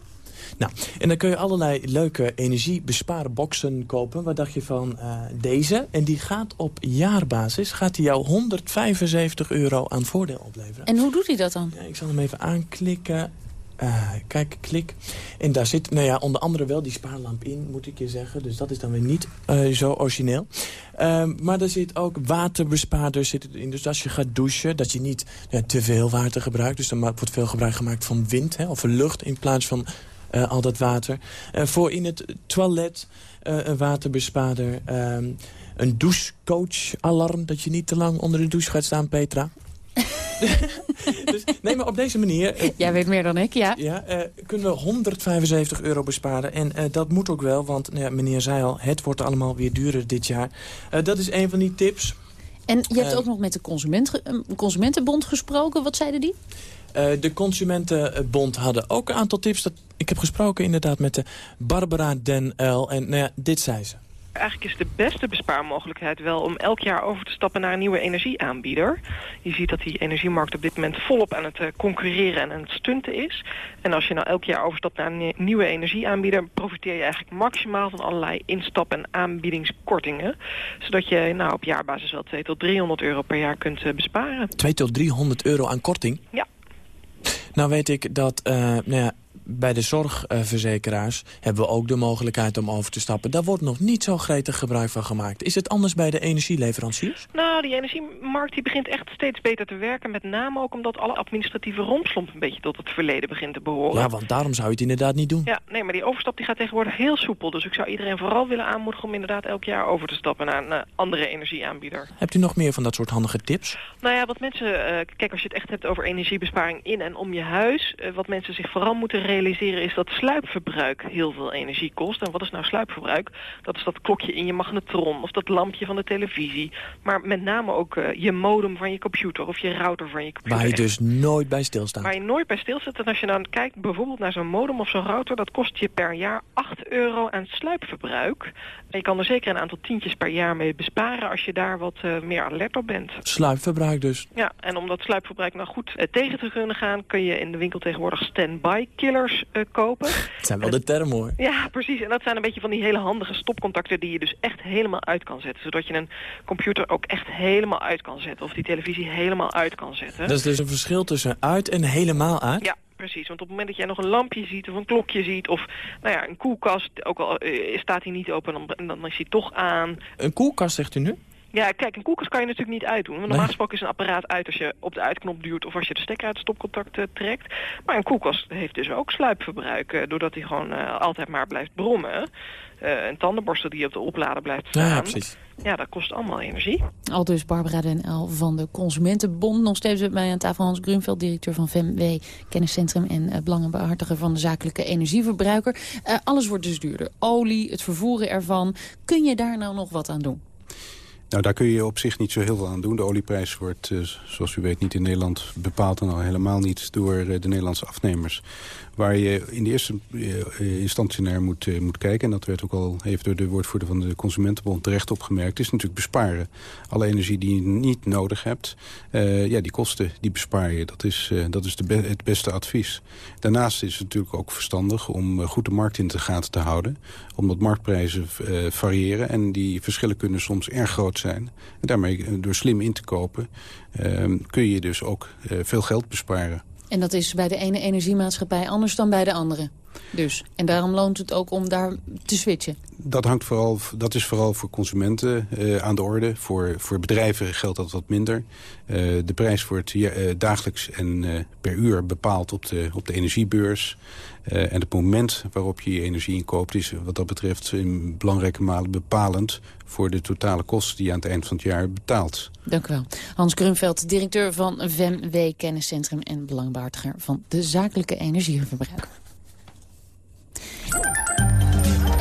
Nou, en dan kun je allerlei leuke energiebespaarboxen kopen. Wat dacht je van uh, deze? En die gaat op jaarbasis gaat die jou 175 euro aan voordeel opleveren. En hoe doet hij dat dan? Ja, ik zal hem even aanklikken. Uh, kijk, klik. En daar zit, nou ja, onder andere wel die spaarlamp in, moet ik je zeggen. Dus dat is dan weer niet uh, zo origineel. Uh, maar er zit ook waterbespaarders zitten in. Dus als je gaat douchen, dat je niet ja, te veel water gebruikt. Dus dan wordt veel gebruik gemaakt van wind hè, of lucht in plaats van al dat water. Uh, voor in het toilet uh, een waterbespaarder. een douchecoach-alarm, dat je niet te lang onder de douche gaat staan, Petra. dus, nee, maar op deze manier... Jij weet meer dan ik, ja. ja kunnen we 175 euro besparen. En dat moet ook wel, want nou ja, meneer zei al... het wordt allemaal weer duurder dit jaar. dat is een van die tips. En je hebt ook nog met de consument, Consumentenbond gesproken. Wat zeiden die? Uh, de Consumentenbond hadden ook een aantal tips. Dat, ik heb gesproken inderdaad met de Barbara Den Uil. En nou ja, dit zei ze. Eigenlijk is de beste bespaarmogelijkheid wel om elk jaar over te stappen naar een nieuwe energieaanbieder. Je ziet dat die energiemarkt op dit moment volop aan het uh, concurreren en aan het stunten is. En als je nou elk jaar overstapt naar een nieuwe energieaanbieder... profiteer je eigenlijk maximaal van allerlei instap- en aanbiedingskortingen. Zodat je nou, op jaarbasis wel 2 tot 300 euro per jaar kunt uh, besparen. 2 tot 300 euro aan korting? Ja. Nou weet ik dat uh, nou ja, bij de zorgverzekeraars hebben we ook de mogelijkheid om over te stappen. Daar wordt nog niet zo gretig gebruik van gemaakt. Is het anders bij de energieleveranciers? Nou, die energiemarkt die begint echt steeds beter te werken. Met name ook omdat alle administratieve rompslomp een beetje tot het verleden begint te behoren. Ja, want daarom zou je het inderdaad niet doen. Ja, nee, maar die overstap die gaat tegenwoordig heel soepel. Dus ik zou iedereen vooral willen aanmoedigen om inderdaad elk jaar over te stappen naar een uh, andere energieaanbieder. Hebt u nog meer van dat soort handige tips? Nou ja, wat mensen, uh, kijk als je het echt hebt over energiebesparing in en om je huis. Uh, wat mensen zich vooral moeten realiseren realiseren is dat sluipverbruik heel veel energie kost. En wat is nou sluipverbruik? Dat is dat klokje in je magnetron of dat lampje van de televisie. Maar met name ook uh, je modem van je computer of je router van je computer. Waar je dus nooit bij stilstaat. Waar je nooit bij stilstaat. En als je dan kijkt bijvoorbeeld naar zo'n modem of zo'n router... dat kost je per jaar 8 euro aan sluipverbruik. Je kan er zeker een aantal tientjes per jaar mee besparen... als je daar wat uh, meer alert op bent. Sluipverbruik dus. Ja, en om dat sluipverbruik nou goed uh, tegen te kunnen gaan... kun je in de winkel tegenwoordig stand-by killers uh, kopen. Het zijn wel de termen hoor. Ja, precies. En dat zijn een beetje van die hele handige stopcontacten die je dus echt helemaal uit kan zetten. Zodat je een computer ook echt helemaal uit kan zetten. Of die televisie helemaal uit kan zetten. Dat is dus een verschil tussen uit en helemaal uit? Ja, precies. Want op het moment dat jij nog een lampje ziet of een klokje ziet... of nou ja, een koelkast, ook al uh, staat hij niet open, dan, dan is hij toch aan. Een koelkast zegt u nu? Ja, kijk, een koelkast kan je natuurlijk niet uitdoen. Want normaal gesproken is een apparaat uit als je op de uitknop duwt of als je de stekker uit het stopcontact uh, trekt. Maar een koelkast heeft dus ook sluipverbruik, uh, doordat hij gewoon uh, altijd maar blijft brommen. een tandenborstel die op de oplader blijft staan. Ja, precies. Ja, dat kost allemaal energie. Al dus Barbara Den El van de Consumentenbond. Nog steeds met mij aan tafel Hans Grunveld, directeur van VMW Kenniscentrum... en belangenbehartiger van de zakelijke energieverbruiker. alles wordt dus duurder. Olie, het vervoeren ervan. Kun je daar nou nog wat aan doen? Nou, daar kun je op zich niet zo heel veel aan doen. De olieprijs wordt, uh, zoals u weet, niet in Nederland bepaald... en al helemaal niet door uh, de Nederlandse afnemers. Waar je in de eerste uh, instantie naar moet, moet kijken... en dat werd ook al even door de woordvoerder van de Consumentenbond terecht opgemerkt... is natuurlijk besparen. Alle energie die je niet nodig hebt, ja, die kosten, die bespaar je. Dat is, dat is de het beste advies. Daarnaast is het natuurlijk ook verstandig om goed de markt in de gaten te houden. Omdat marktprijzen variëren en die verschillen kunnen soms erg groot zijn. En daarmee, door slim in te kopen, uh, kun je dus ook veel geld besparen. En dat is bij de ene energiemaatschappij anders dan bij de andere? Dus. En daarom loont het ook om daar te switchen? Dat, hangt vooral, dat is vooral voor consumenten uh, aan de orde. Voor, voor bedrijven geldt dat wat minder. Uh, de prijs wordt uh, dagelijks en per uur bepaald op de, op de energiebeurs. en het moment waarop je je energie inkoopt... is wat dat betreft in belangrijke malen bepalend... voor de totale kosten die je aan het eind van het jaar betaalt. Dank u wel. Hans Grunveld, directeur van VEMW Kenniscentrum... en belangbehartiger van de zakelijke energieverbruiker.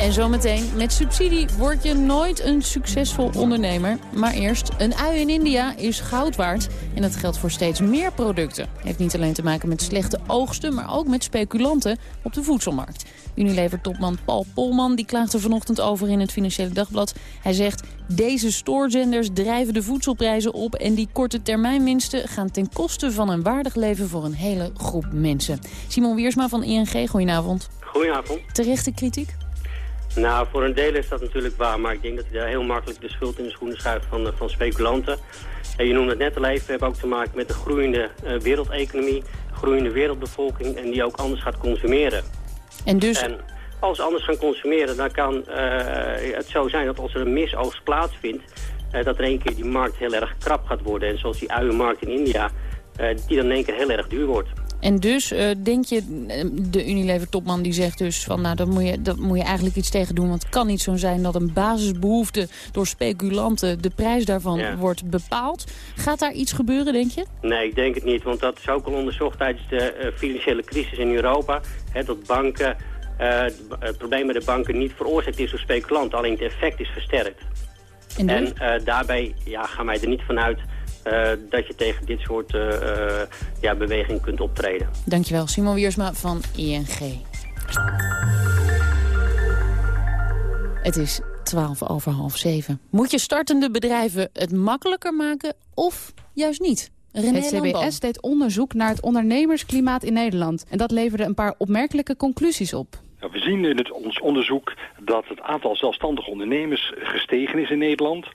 En zometeen, met subsidie word je nooit een succesvol ondernemer. Maar eerst, een ui in India is goud waard. En dat geldt voor steeds meer producten. Heeft niet alleen te maken met slechte oogsten, maar ook met speculanten op de voedselmarkt. Unilever-topman Paul Polman die klaagt vanochtend over in het Financiële Dagblad. Hij zegt, deze stoorzenders drijven de voedselprijzen op... en die korte termijnwinsten gaan ten koste van een waardig leven voor een hele groep mensen. Simon Wiersma van ING, goedenavond. Goedenavond. Terechte kritiek? Nou, voor een deel is dat natuurlijk waar, maar ik denk dat hij daar heel makkelijk de schuld in de schoenen schuift van, eh, van speculanten. En je noemde het net al even, we hebben ook te maken met een groeiende uh, wereldeconomie, groeiende wereldbevolking en die ook anders gaat consumeren. En dus... En als ze anders gaan consumeren, dan kan uh, het zo zijn dat als er een misoogst plaatsvindt, uh, dat er een keer die markt heel erg krap gaat worden. En zoals die uienmarkt in India, die dan in één keer heel erg duur wordt. En dus uh, denk je, de Unilever-topman die zegt dus van... nou, daar moet, je, daar moet je eigenlijk iets tegen doen. Want het kan niet zo zijn dat een basisbehoefte door speculanten... de prijs daarvan ja. wordt bepaald. Gaat daar iets gebeuren, denk je? Nee, ik denk het niet. Want dat is ook al onderzocht tijdens de uh, financiële crisis in Europa. Hè, dat banken, uh, het probleem met de banken niet veroorzaakt is door speculanten. Alleen het effect is versterkt. En, en daarbij ja, gaan wij er niet vanuit dat je tegen dit soort uh, uh, ja, beweging kunt optreden. Dankjewel, Simon Wiersma van ING. Het is 12 over half 7. Moet je startende bedrijven het makkelijker maken of juist niet? René het CBS deed onderzoek naar het ondernemersklimaat in Nederland. En dat leverde een paar opmerkelijke conclusies op. We zien in het, ons onderzoek dat het aantal zelfstandige ondernemers gestegen is in Nederland.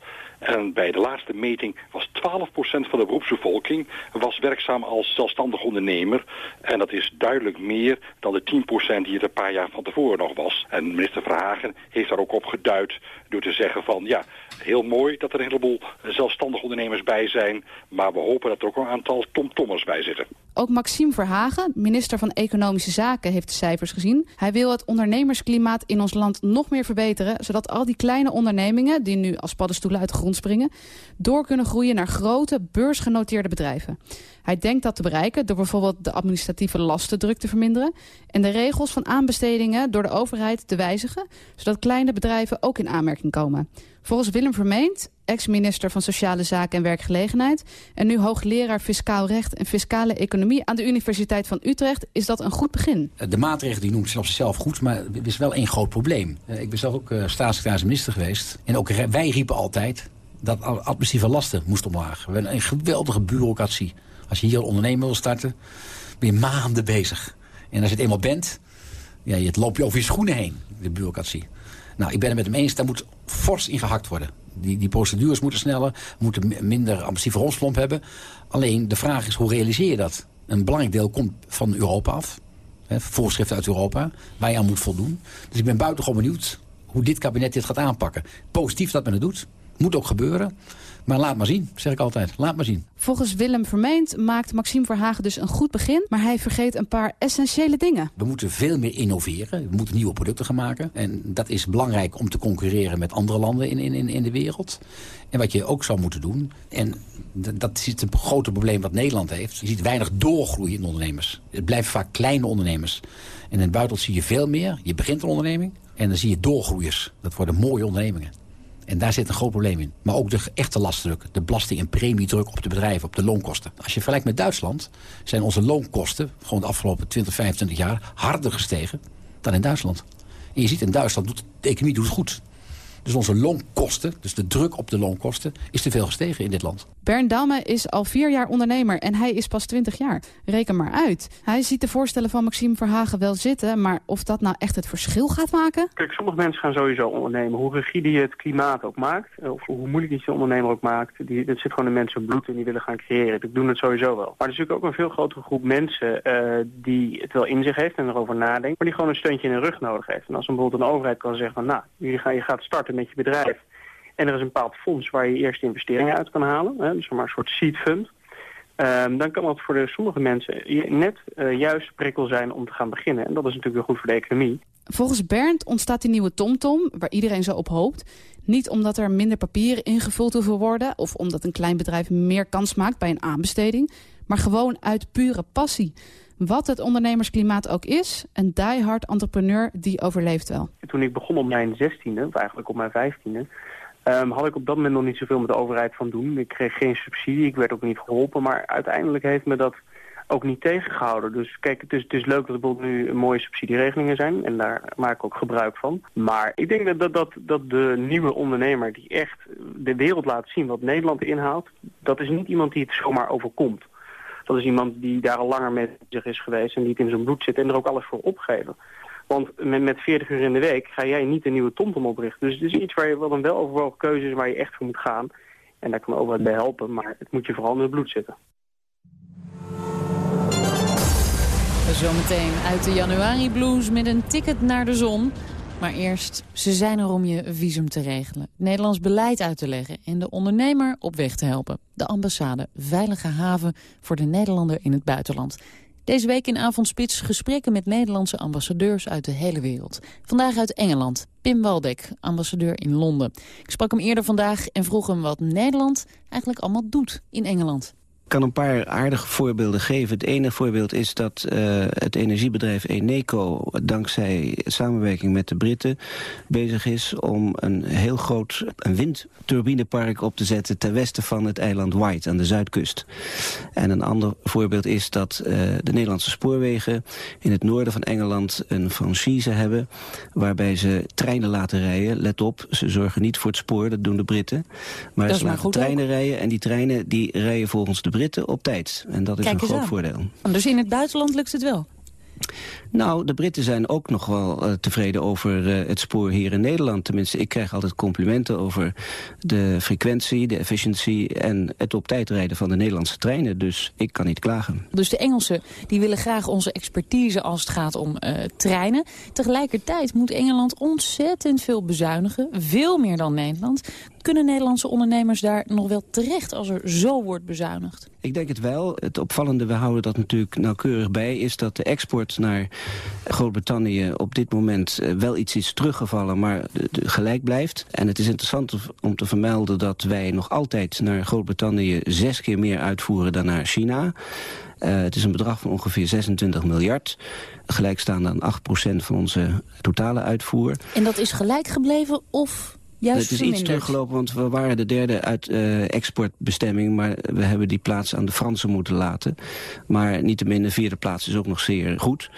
En bij de laatste meting was 12% van de beroepsbevolking was werkzaam als zelfstandig ondernemer. En dat is duidelijk meer dan de 10% die het een paar jaar van tevoren nog was. En minister Verhagen heeft daar ook op geduid door te zeggen van ja, heel mooi dat er een heleboel zelfstandig ondernemers bij zijn. Maar we hopen dat er ook een aantal tomtommers bij zitten. Ook Maxime Verhagen, minister van Economische Zaken, heeft de cijfers gezien. Hij wil het ondernemersklimaat in ons land nog meer verbeteren... zodat al die kleine ondernemingen, die nu als paddenstoelen uit de grond springen... door kunnen groeien naar grote, beursgenoteerde bedrijven. Hij denkt dat te bereiken door bijvoorbeeld de administratieve lastendruk te verminderen... en de regels van aanbestedingen door de overheid te wijzigen... zodat kleine bedrijven ook in aanmerking komen. Volgens Willem Vermeend, ex-minister van Sociale Zaken en Werkgelegenheid... en nu hoogleraar Fiscaal Recht en Fiscale Economie aan de Universiteit van Utrecht... is dat een goed begin. De maatregelen die noemt zelfs zelf goed, maar er is wel één groot probleem. Ik ben zelf ook uh, staatssecretaris minister geweest. En ook wij riepen altijd dat administratieve lasten moesten omlaag. We hebben een geweldige bureaucratie. Als je hier een ondernemer wil starten, ben je maanden bezig. En als je het eenmaal bent, ja, het loop je over je schoenen heen, de bureaucratie. Nou, ik ben het met hem eens, daar moet fors in gehakt worden. Die, die procedures moeten sneller, moeten minder administratieve romslomp hebben. Alleen, de vraag is, hoe realiseer je dat? Een belangrijk deel komt van Europa af. Hè, voorschriften uit Europa, waar je aan moet voldoen. Dus ik ben buitengewoon benieuwd hoe dit kabinet dit gaat aanpakken. Positief dat men het doet. Moet ook gebeuren. Maar laat maar zien, zeg ik altijd. Laat maar zien. Volgens Willem Vermeend maakt Maxime Verhagen dus een goed begin... maar hij vergeet een paar essentiële dingen. We moeten veel meer innoveren. We moeten nieuwe producten gaan maken. En dat is belangrijk om te concurreren met andere landen in, in, in de wereld. En wat je ook zou moeten doen... en dat is het grote probleem wat Nederland heeft... je ziet weinig doorgroeien in ondernemers. Het blijven vaak kleine ondernemers. En in het buitenland zie je veel meer. Je begint een onderneming en dan zie je doorgroeiers. Dat worden mooie ondernemingen. En daar zit een groot probleem in. Maar ook de echte lastdruk, de belasting- en premiedruk op de bedrijven, op de loonkosten. Als je vergelijkt met Duitsland, zijn onze loonkosten... gewoon de afgelopen 20, 25 jaar harder gestegen dan in Duitsland. En je ziet in Duitsland, doet, de economie doet goed. Dus onze loonkosten, dus de druk op de loonkosten... is te veel gestegen in dit land. Bernd Damme is al vier jaar ondernemer en hij is pas 20 jaar. Reken maar uit. Hij ziet de voorstellen van Maxime Verhagen wel zitten... maar of dat nou echt het verschil gaat maken? Kijk, sommige mensen gaan sowieso ondernemen. Hoe rigide je het klimaat ook maakt, eh, of hoe moeilijk je de ondernemer ook maakt... Die, dat zit gewoon in mensen bloed en die willen gaan creëren. Die doen het sowieso wel. Maar er is natuurlijk ook een veel grotere groep mensen... Uh, die het wel in zich heeft en erover nadenkt... maar die gewoon een steuntje in de rug nodig heeft. En als een bijvoorbeeld een overheid kan zeggen van... nou, je gaat starten met je bedrijf. En er is een bepaald fonds waar je eerst investeringen uit kan halen. Hè, dus maar een soort seed fund. Um, dan kan dat voor de sommige mensen net uh, juist prikkel zijn om te gaan beginnen. En dat is natuurlijk weer goed voor de economie. Volgens Bernd ontstaat die nieuwe TomTom, waar iedereen zo op hoopt. Niet omdat er minder papieren ingevuld hoeven worden... of omdat een klein bedrijf meer kans maakt bij een aanbesteding... maar gewoon uit pure passie. Wat het ondernemersklimaat ook is, een diehard entrepreneur die overleeft wel. Toen ik begon op mijn zestiende, of eigenlijk op mijn vijftiende... Um, had ik op dat moment nog niet zoveel met de overheid van doen. Ik kreeg geen subsidie, ik werd ook niet geholpen. Maar uiteindelijk heeft me dat ook niet tegengehouden. Dus kijk, het is, leuk dat er nu mooie subsidieregelingen zijn. En daar maak ik ook gebruik van. Maar ik denk dat, dat, dat, dat de nieuwe ondernemer die echt de wereld laat zien wat Nederland inhoudt... dat is niet iemand die het zomaar overkomt. Dat is iemand die daar al langer mee bezig is geweest en die het in zijn bloed zit en er ook alles voor opgeven. Want met, met 40 uur in de week ga jij niet een nieuwe TomTom oprichten. Dus het is iets waar je wel een weloverwogen keuze is waar je echt voor moet gaan. En daar kan overheid bij helpen, maar het moet je vooral in het bloed zitten. Zometeen uit de januari blues met een ticket naar de zon. Maar eerst, ze zijn er om je visum te regelen, Nederlands beleid uit te leggen en de ondernemer op weg te helpen. De ambassade, veilige haven voor de Nederlander in het buitenland. Deze week in Avondspits gesprekken met Nederlandse ambassadeurs uit de hele wereld. Vandaag uit Engeland, Pim Waldek, ambassadeur in Londen. Ik sprak hem eerder vandaag en vroeg hem wat Nederland eigenlijk allemaal doet in Engeland. Ik kan een paar aardige voorbeelden geven. Het ene voorbeeld is dat uh, het energiebedrijf Eneco... dankzij samenwerking met de Britten bezig is... om een heel groot een windturbinepark op te zetten... ten westen van het eiland White aan de zuidkust. En een ander voorbeeld is dat uh, de Nederlandse spoorwegen... in het noorden van Engeland een franchise hebben... waarbij ze treinen laten rijden. Let op, ze zorgen niet voor het spoor, dat doen de Britten. Maar dat ze laten treinen ook. rijden en die treinen die rijden volgens de Britten op tijd. En dat is Kijk een groot aan. voordeel. Dus in het buitenland lukt het wel? Nou, de Britten zijn ook nog wel uh, tevreden over uh, het spoor hier in Nederland. Tenminste, ik krijg altijd complimenten over de frequentie, de efficiëntie... en het op tijd rijden van de Nederlandse treinen. Dus ik kan niet klagen. Dus de Engelsen die willen graag onze expertise als het gaat om uh, treinen. Tegelijkertijd moet Engeland ontzettend veel bezuinigen. Veel meer dan Nederland. Kunnen Nederlandse ondernemers daar nog wel terecht als er zo wordt bezuinigd? Ik denk het wel. Het opvallende, we houden dat natuurlijk nauwkeurig bij... is dat de export naar Groot-Brittannië op dit moment uh, wel iets is teruggevallen... maar gelijk blijft. En het is interessant om te vermelden dat wij nog altijd naar Groot-Brittannië... zes keer meer uitvoeren dan naar China. Uh, het is een bedrag van ongeveer 26 miljard. Gelijk staan aan 8% van onze totale uitvoer. En dat is gelijk gebleven of... Juist het is verminderd. iets teruggelopen, want we waren de derde uit uh, exportbestemming... maar we hebben die plaats aan de Fransen moeten laten. Maar niettemin de vierde plaats is ook nog zeer goed.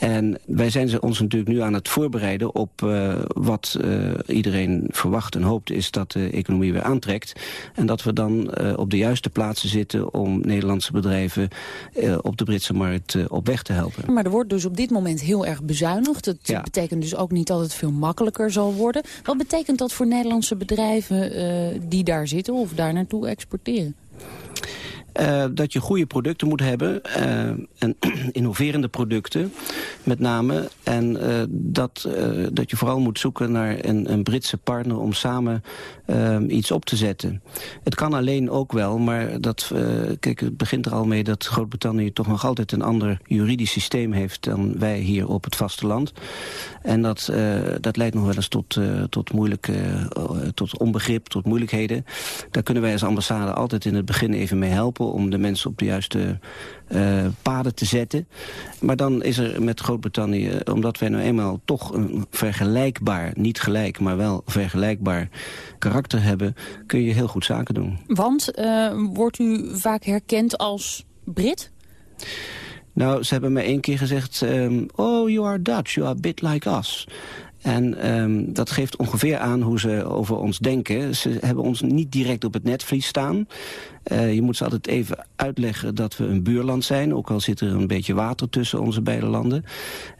En wij zijn ons natuurlijk nu aan het voorbereiden op uh, wat uh, iedereen verwacht en hoopt... is dat de economie weer aantrekt. En dat we dan uh, op de juiste plaatsen zitten om Nederlandse bedrijven... op de Britse markt op weg te helpen. Maar er wordt dus op dit moment heel erg bezuinigd. Ja. betekent dus ook niet dat het veel makkelijker zal worden. Wat betekent dat voor Nederlandse bedrijven die daar zitten of daar naartoe exporteren? Uh, dat je goede producten moet hebben. Uh, en innoverende producten, met name. En uh, dat, dat je vooral moet zoeken naar een, een Britse partner... om samen iets op te zetten. Het kan alleen ook wel, maar dat, kijk, het begint er al mee... dat Groot-Brittannië toch nog altijd een ander juridisch systeem heeft... dan wij hier op het vasteland. En dat, dat leidt nog wel eens tot, tot, moeilijke, tot onbegrip, tot moeilijkheden. Daar kunnen wij als ambassade altijd in het begin even mee helpen... om de mensen op de juiste uh, paden te zetten. Maar dan is er met Groot-Brittannië, omdat wij nou eenmaal toch een vergelijkbaar, niet gelijk, maar wel vergelijkbaar karakter hebben, kun je heel goed zaken doen. Want uh, wordt u vaak herkend als Brit? Nou, ze hebben me één keer gezegd... Um, oh, you are Dutch, you are a bit like us. En um, dat geeft ongeveer aan hoe ze over ons denken. Ze hebben ons niet direct op het netvlies staan. Uh, je moet ze altijd even uitleggen dat we een buurland zijn. Ook al zit er een beetje water tussen onze beide landen.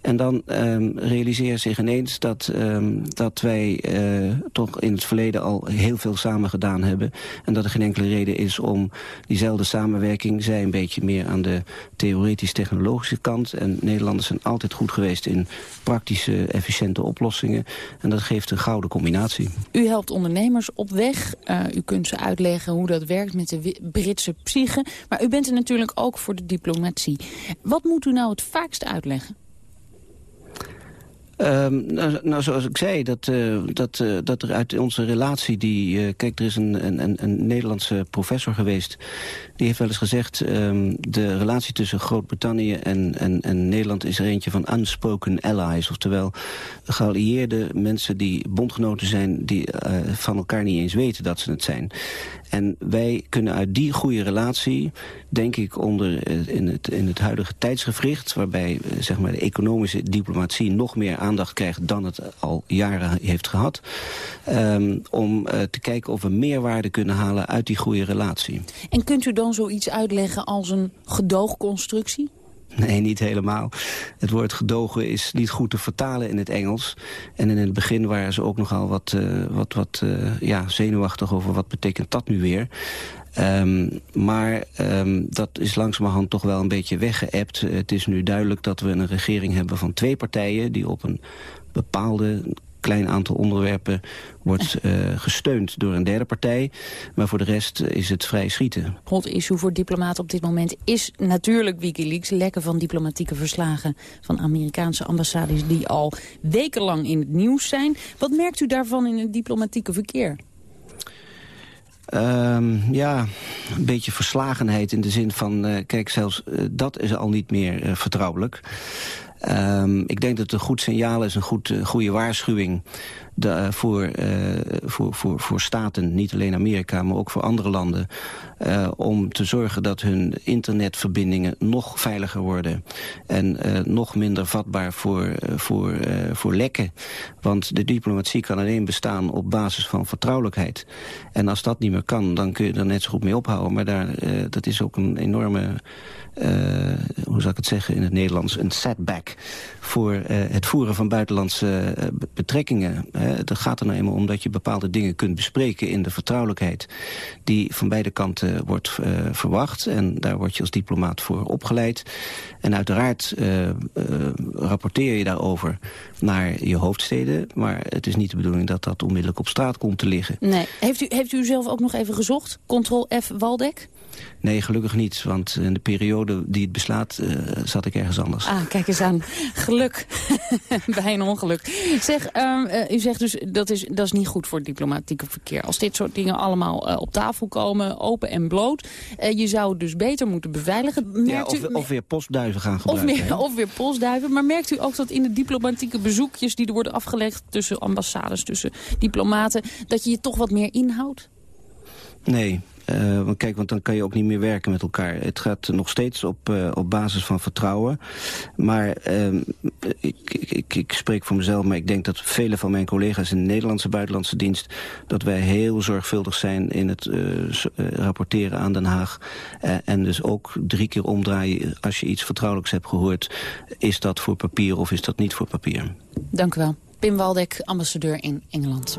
En dan um, realiseer zich ineens dat, um, dat wij uh, toch in het verleden al heel veel samen gedaan hebben. En dat er geen enkele reden is om diezelfde samenwerking... zij een beetje meer aan de theoretisch-technologische kant. En Nederlanders zijn altijd goed geweest in praktische, efficiënte oplossingen. En dat geeft een gouden combinatie. U helpt ondernemers op weg. Uh, u kunt ze uitleggen hoe dat werkt met de Britse psyche. Maar u bent er natuurlijk ook voor de diplomatie. Wat moet u nou het vaakst uitleggen? Um, nou, nou, zoals ik zei, dat, uh, dat, uh, dat er uit onze relatie... die, uh, kijk, er is een, een, een Nederlandse professor geweest... die heeft wel eens gezegd... Um, de relatie tussen Groot-Brittannië en, en, en Nederland... is er eentje van unspoken allies. Oftewel, geallieerde mensen die bondgenoten zijn... die van elkaar niet eens weten dat ze het zijn. En wij kunnen uit die goede relatie, denk ik, onder, in, het, in het huidige tijdsgevricht... waarbij zeg maar, de economische diplomatie nog meer aandacht krijgt dan het al jaren heeft gehad... Um, om uh, te kijken of we meerwaarde kunnen halen uit die goede relatie. En kunt u dan zoiets uitleggen als een gedoogconstructie? Nee, niet helemaal. Het woord gedogen is niet goed te vertalen in het Engels. En in het begin waren ze ook nogal wat, uh, wat, wat uh, ja, zenuwachtig over wat betekent dat nu weer. Um, maar um, dat is langzamerhand toch wel een beetje weggeëpt. Het is nu duidelijk dat we een regering hebben van twee partijen... die op een bepaalde klein aantal onderwerpen wordt uh, gesteund door een derde partij. Maar voor de rest is het vrij schieten. Hot issue voor diplomaten op dit moment is natuurlijk Wikileaks. Lekken van diplomatieke verslagen van Amerikaanse ambassades... die al wekenlang in het nieuws zijn. Wat merkt u daarvan in het diplomatieke verkeer? Um, ja, een beetje verslagenheid in de zin van... Uh, kijk, zelfs uh, dat is al niet meer uh, vertrouwelijk. Um, ik denk dat het een goed signaal is, een goed, goede waarschuwing de, uh, voor, uh, voor, voor, voor staten, niet alleen Amerika, maar ook voor andere landen, uh, om te zorgen dat hun internetverbindingen nog veiliger worden en nog minder vatbaar voor, voor, voor lekken. Want de diplomatie kan alleen bestaan op basis van vertrouwelijkheid. En als dat niet meer kan, dan kun je er net zo goed mee ophouden. Maar daar, dat is ook een enorme hoe zou ik het zeggen in het Nederlands, een setback voor het voeren van buitenlandse betrekkingen. Het gaat er nou eenmaal om dat je bepaalde dingen kunt bespreken in de vertrouwelijkheid die van beide kanten wordt verwacht. En daar word je als diplomaat voor opgeleid. En uiteraard rapporteer je daarover naar je hoofdsteden. Maar het is niet de bedoeling dat dat onmiddellijk op straat komt te liggen. Nee. Heeft u, heeft u zelf ook nog even gezocht? Ctrl F Waldeck? Nee, gelukkig niet. Want in de periode die het beslaat, uh, zat ik ergens anders. Ah, kijk eens aan. Geluk. Bij een ongeluk. Zeg, um, uh, u zegt dus, dat is, dat is niet goed voor het diplomatieke verkeer. Als dit soort dingen allemaal uh, op tafel komen, open en bloot. je zou het dus beter moeten beveiligen. Ja, of, u, of, weer postduiven gaan gebruiken. Of weer, of weer postduiven. Maar merkt u ook dat in de diplomatieke bezoekjes die er worden afgelegd... tussen ambassades, tussen diplomaten... dat je je toch wat meer inhoudt? Nee, want kijk, want dan kan je ook niet meer werken met elkaar. Het gaat nog steeds op, uh, op basis van vertrouwen. Maar uh, ik, ik, ik spreek voor mezelf, maar ik denk dat vele van mijn collega's in de Nederlandse buitenlandse dienst, dat wij heel zorgvuldig zijn in het uh, rapporteren aan Den Haag. en dus ook drie keer omdraaien als je iets vertrouwelijks hebt gehoord. Is dat voor papier of is dat niet voor papier? Dank u wel. Pim Waldek, ambassadeur in Engeland.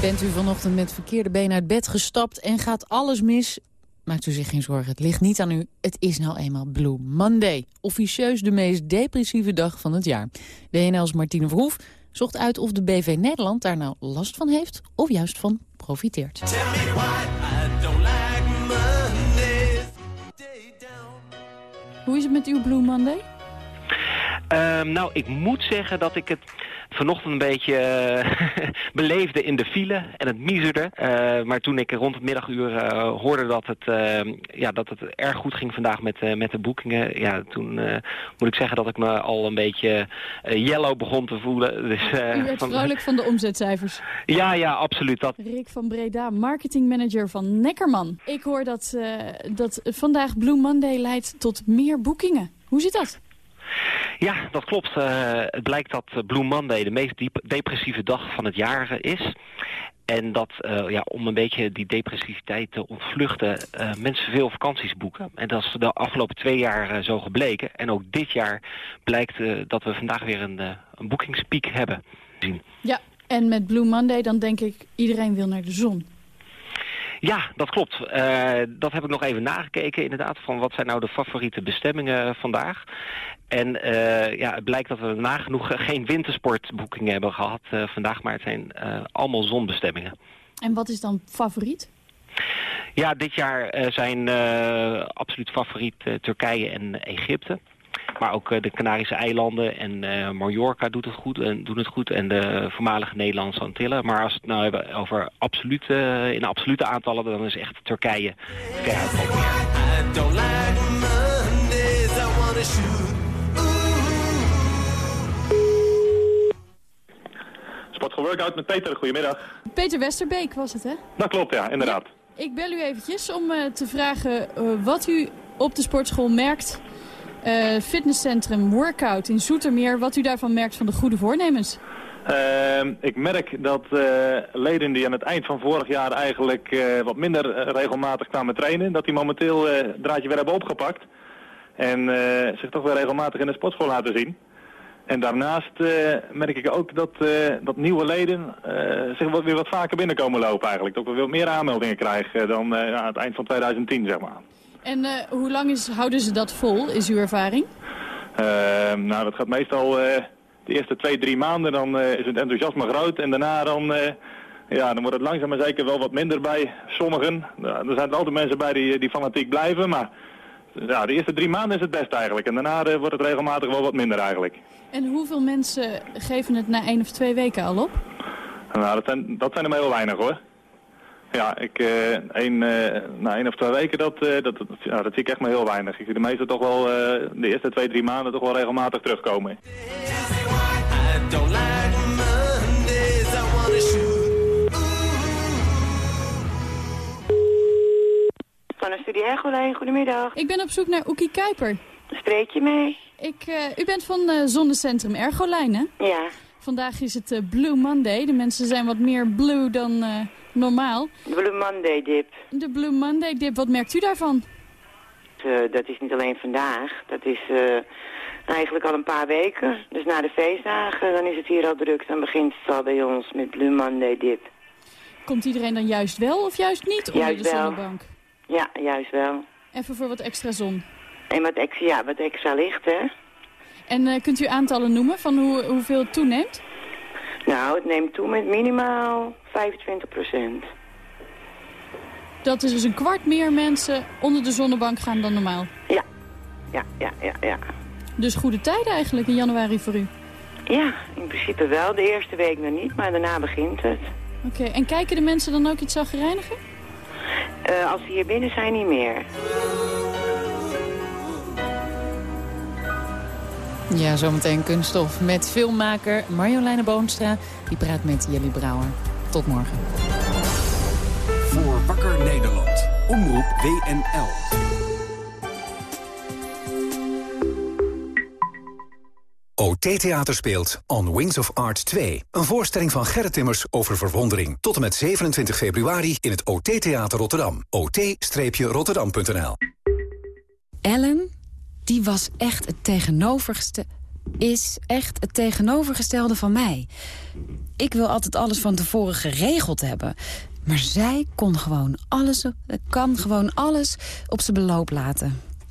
Bent u vanochtend met verkeerde been uit bed gestapt en gaat alles mis? Maakt u zich geen zorgen, het ligt niet aan u. Het is nou eenmaal Blue Monday. Officieus de meest depressieve dag van het jaar. WNL's Martine Verhoef zocht uit of de BV Nederland daar nou last van heeft... of juist van profiteert. Hoe is het met uw Blue Monday? Ehm, nou, ik moet zeggen dat ik het vanochtend een beetje uh, beleefde in de file en het miezerde. Uh, maar toen ik rond het middaguur uh, hoorde dat het, ja, dat het erg goed ging vandaag met, met de boekingen... Ja, toen moet ik zeggen dat ik me al een beetje yellow begon te voelen. Dus, U werd van... vrolijk van de omzetcijfers. Ja, ja, absoluut. Dat... Rick van Breda, marketingmanager van Neckerman. Ik hoor dat, dat vandaag Blue Monday leidt tot meer boekingen. Hoe zit dat? Ja, dat klopt. Uh, het blijkt dat Blue Monday de meest diep depressieve dag van het jaar is. En dat uh, ja, om een beetje die depressiviteit te ontvluchten, uh, mensen veel vakanties boeken. En dat is de afgelopen twee jaar zo gebleken. En ook dit jaar blijkt dat we vandaag weer een, een boekingspiek hebben zien. Ja, en met Blue Monday dan denk ik iedereen wil naar de zon. Ja, dat klopt. Uh, dat heb ik nog even nagekeken inderdaad. Van wat zijn nou de favoriete bestemmingen vandaag. En uh, ja, het blijkt dat we nagenoeg geen wintersportboekingen hebben gehad uh, vandaag. Maar het zijn allemaal zonbestemmingen. En wat is dan favoriet? Ja, dit jaar zijn absoluut favoriet Turkije en Egypte. Maar ook eh, de Canarische eilanden en uh, Mallorca doet het goed, en, doen het goed. En de voormalige Nederlandse Antillen. Maar als we het nou hebben over absolute, in absolute aantallen, dan is echt Turkije. Turkije Sportschool Workout met Peter, goedemiddag. Peter Westerbeek was het, hè? Dat klopt, ja, inderdaad. ik bel u eventjes om uh, te vragen uh, wat u op de sportschool merkt uh, fitnesscentrum Workout in Zoetermeer. Wat u daarvan merkt van de goede voornemens? Uh, ik merk dat uh, leden die aan het eind van vorig jaar eigenlijk uh, wat minder regelmatig kwamen trainen, dat die momenteel het draadje weer hebben opgepakt. En zich toch weer regelmatig in de sportschool laten zien. En daarnaast merk ik ook dat, dat nieuwe leden zich wat, weer wat vaker binnenkomen lopen eigenlijk. Dat we weer meer aanmeldingen krijgen dan aan het eind van 2010 zeg maar. En uh, hoe lang is, houden ze dat vol, is uw ervaring? Uh, nou, dat gaat meestal uh, de eerste twee, drie maanden. Dan is het enthousiasme groot. En daarna dan, ja, dan wordt het langzaam maar zeker wel wat minder bij sommigen. er zijn altijd mensen bij die, die fanatiek blijven. Maar ja, de eerste drie maanden is het best eigenlijk. En daarna wordt het regelmatig wel wat minder eigenlijk. En hoeveel mensen geven het na één of twee weken al op? Nou, dat zijn, dat zijn er maar heel weinig hoor. Ja, ik, uh, een, uh, na één of twee weken, dat, uh, dat, ja, dat zie ik echt maar heel weinig. Ik zie de meeste toch wel de eerste twee, drie maanden toch wel regelmatig terugkomen. Van een studie Ergolijn, goedemiddag. Ik ben op zoek naar Oekie Kuiper. Spreek je mee? Ik, u bent van Zonnecentrum Ergolijn, hè? Ja. Vandaag is het Blue Monday. De mensen zijn wat meer blue dan normaal. De Blue Monday dip. De Blue Monday dip, wat merkt u daarvan? Dat is niet alleen vandaag, dat is eigenlijk al een paar weken. Dus na de feestdagen, dan is het hier al druk. Dan begint het al bij ons met Blue Monday dip. Komt iedereen dan juist wel of juist niet onder juist de zonnebank? Wel. Ja, juist wel. Even voor wat extra zon? En wat extra, ja, wat extra licht, hè. En uh, kunt u aantallen noemen van hoe, hoeveel het toeneemt? Nou, het neemt toe met minimaal 25 procent. Dat is dus een kwart meer mensen onder de zonnebank gaan dan normaal? Ja, ja, ja, ja, ja. Dus goede tijden eigenlijk in januari voor u? Ja, in principe wel. De eerste week nog niet, maar daarna begint het. Oké, okay. en kijken de mensen dan ook iets zagrijniger? Uh, als ze hier binnen zijn, niet meer. Ja, zometeen kunststof met filmmaker Marjoleine Boonstra. Die praat met Jelly Brouwer. Tot morgen. Voor Wakker Nederland. Omroep WNL. Theater speelt On Wings of Art 2. Een voorstelling van Gerrit Timmers over verwondering. Tot en met 27 februari in het OT Theater Rotterdam. ot-rotterdam.nl Ellen, die was echt het is echt het tegenovergestelde van mij. Ik wil altijd alles van tevoren geregeld hebben. Maar zij kon gewoon alles, kan gewoon alles op zijn beloop laten.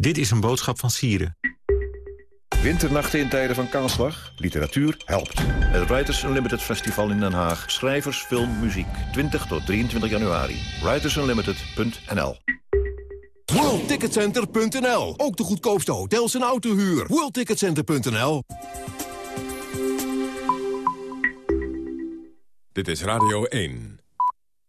Dit is een boodschap van Sieren. Winternachten in tijden van kaalslag. Literatuur helpt. Het Writers Unlimited Festival in Den Haag. Schrijvers, film, muziek. 20 tot 23 januari. WritersUnlimited.nl WorldTicketCenter.nl. Ook de goedkoopste hotels en autohuur. WorldTicketCenter.nl. Dit is Radio 1.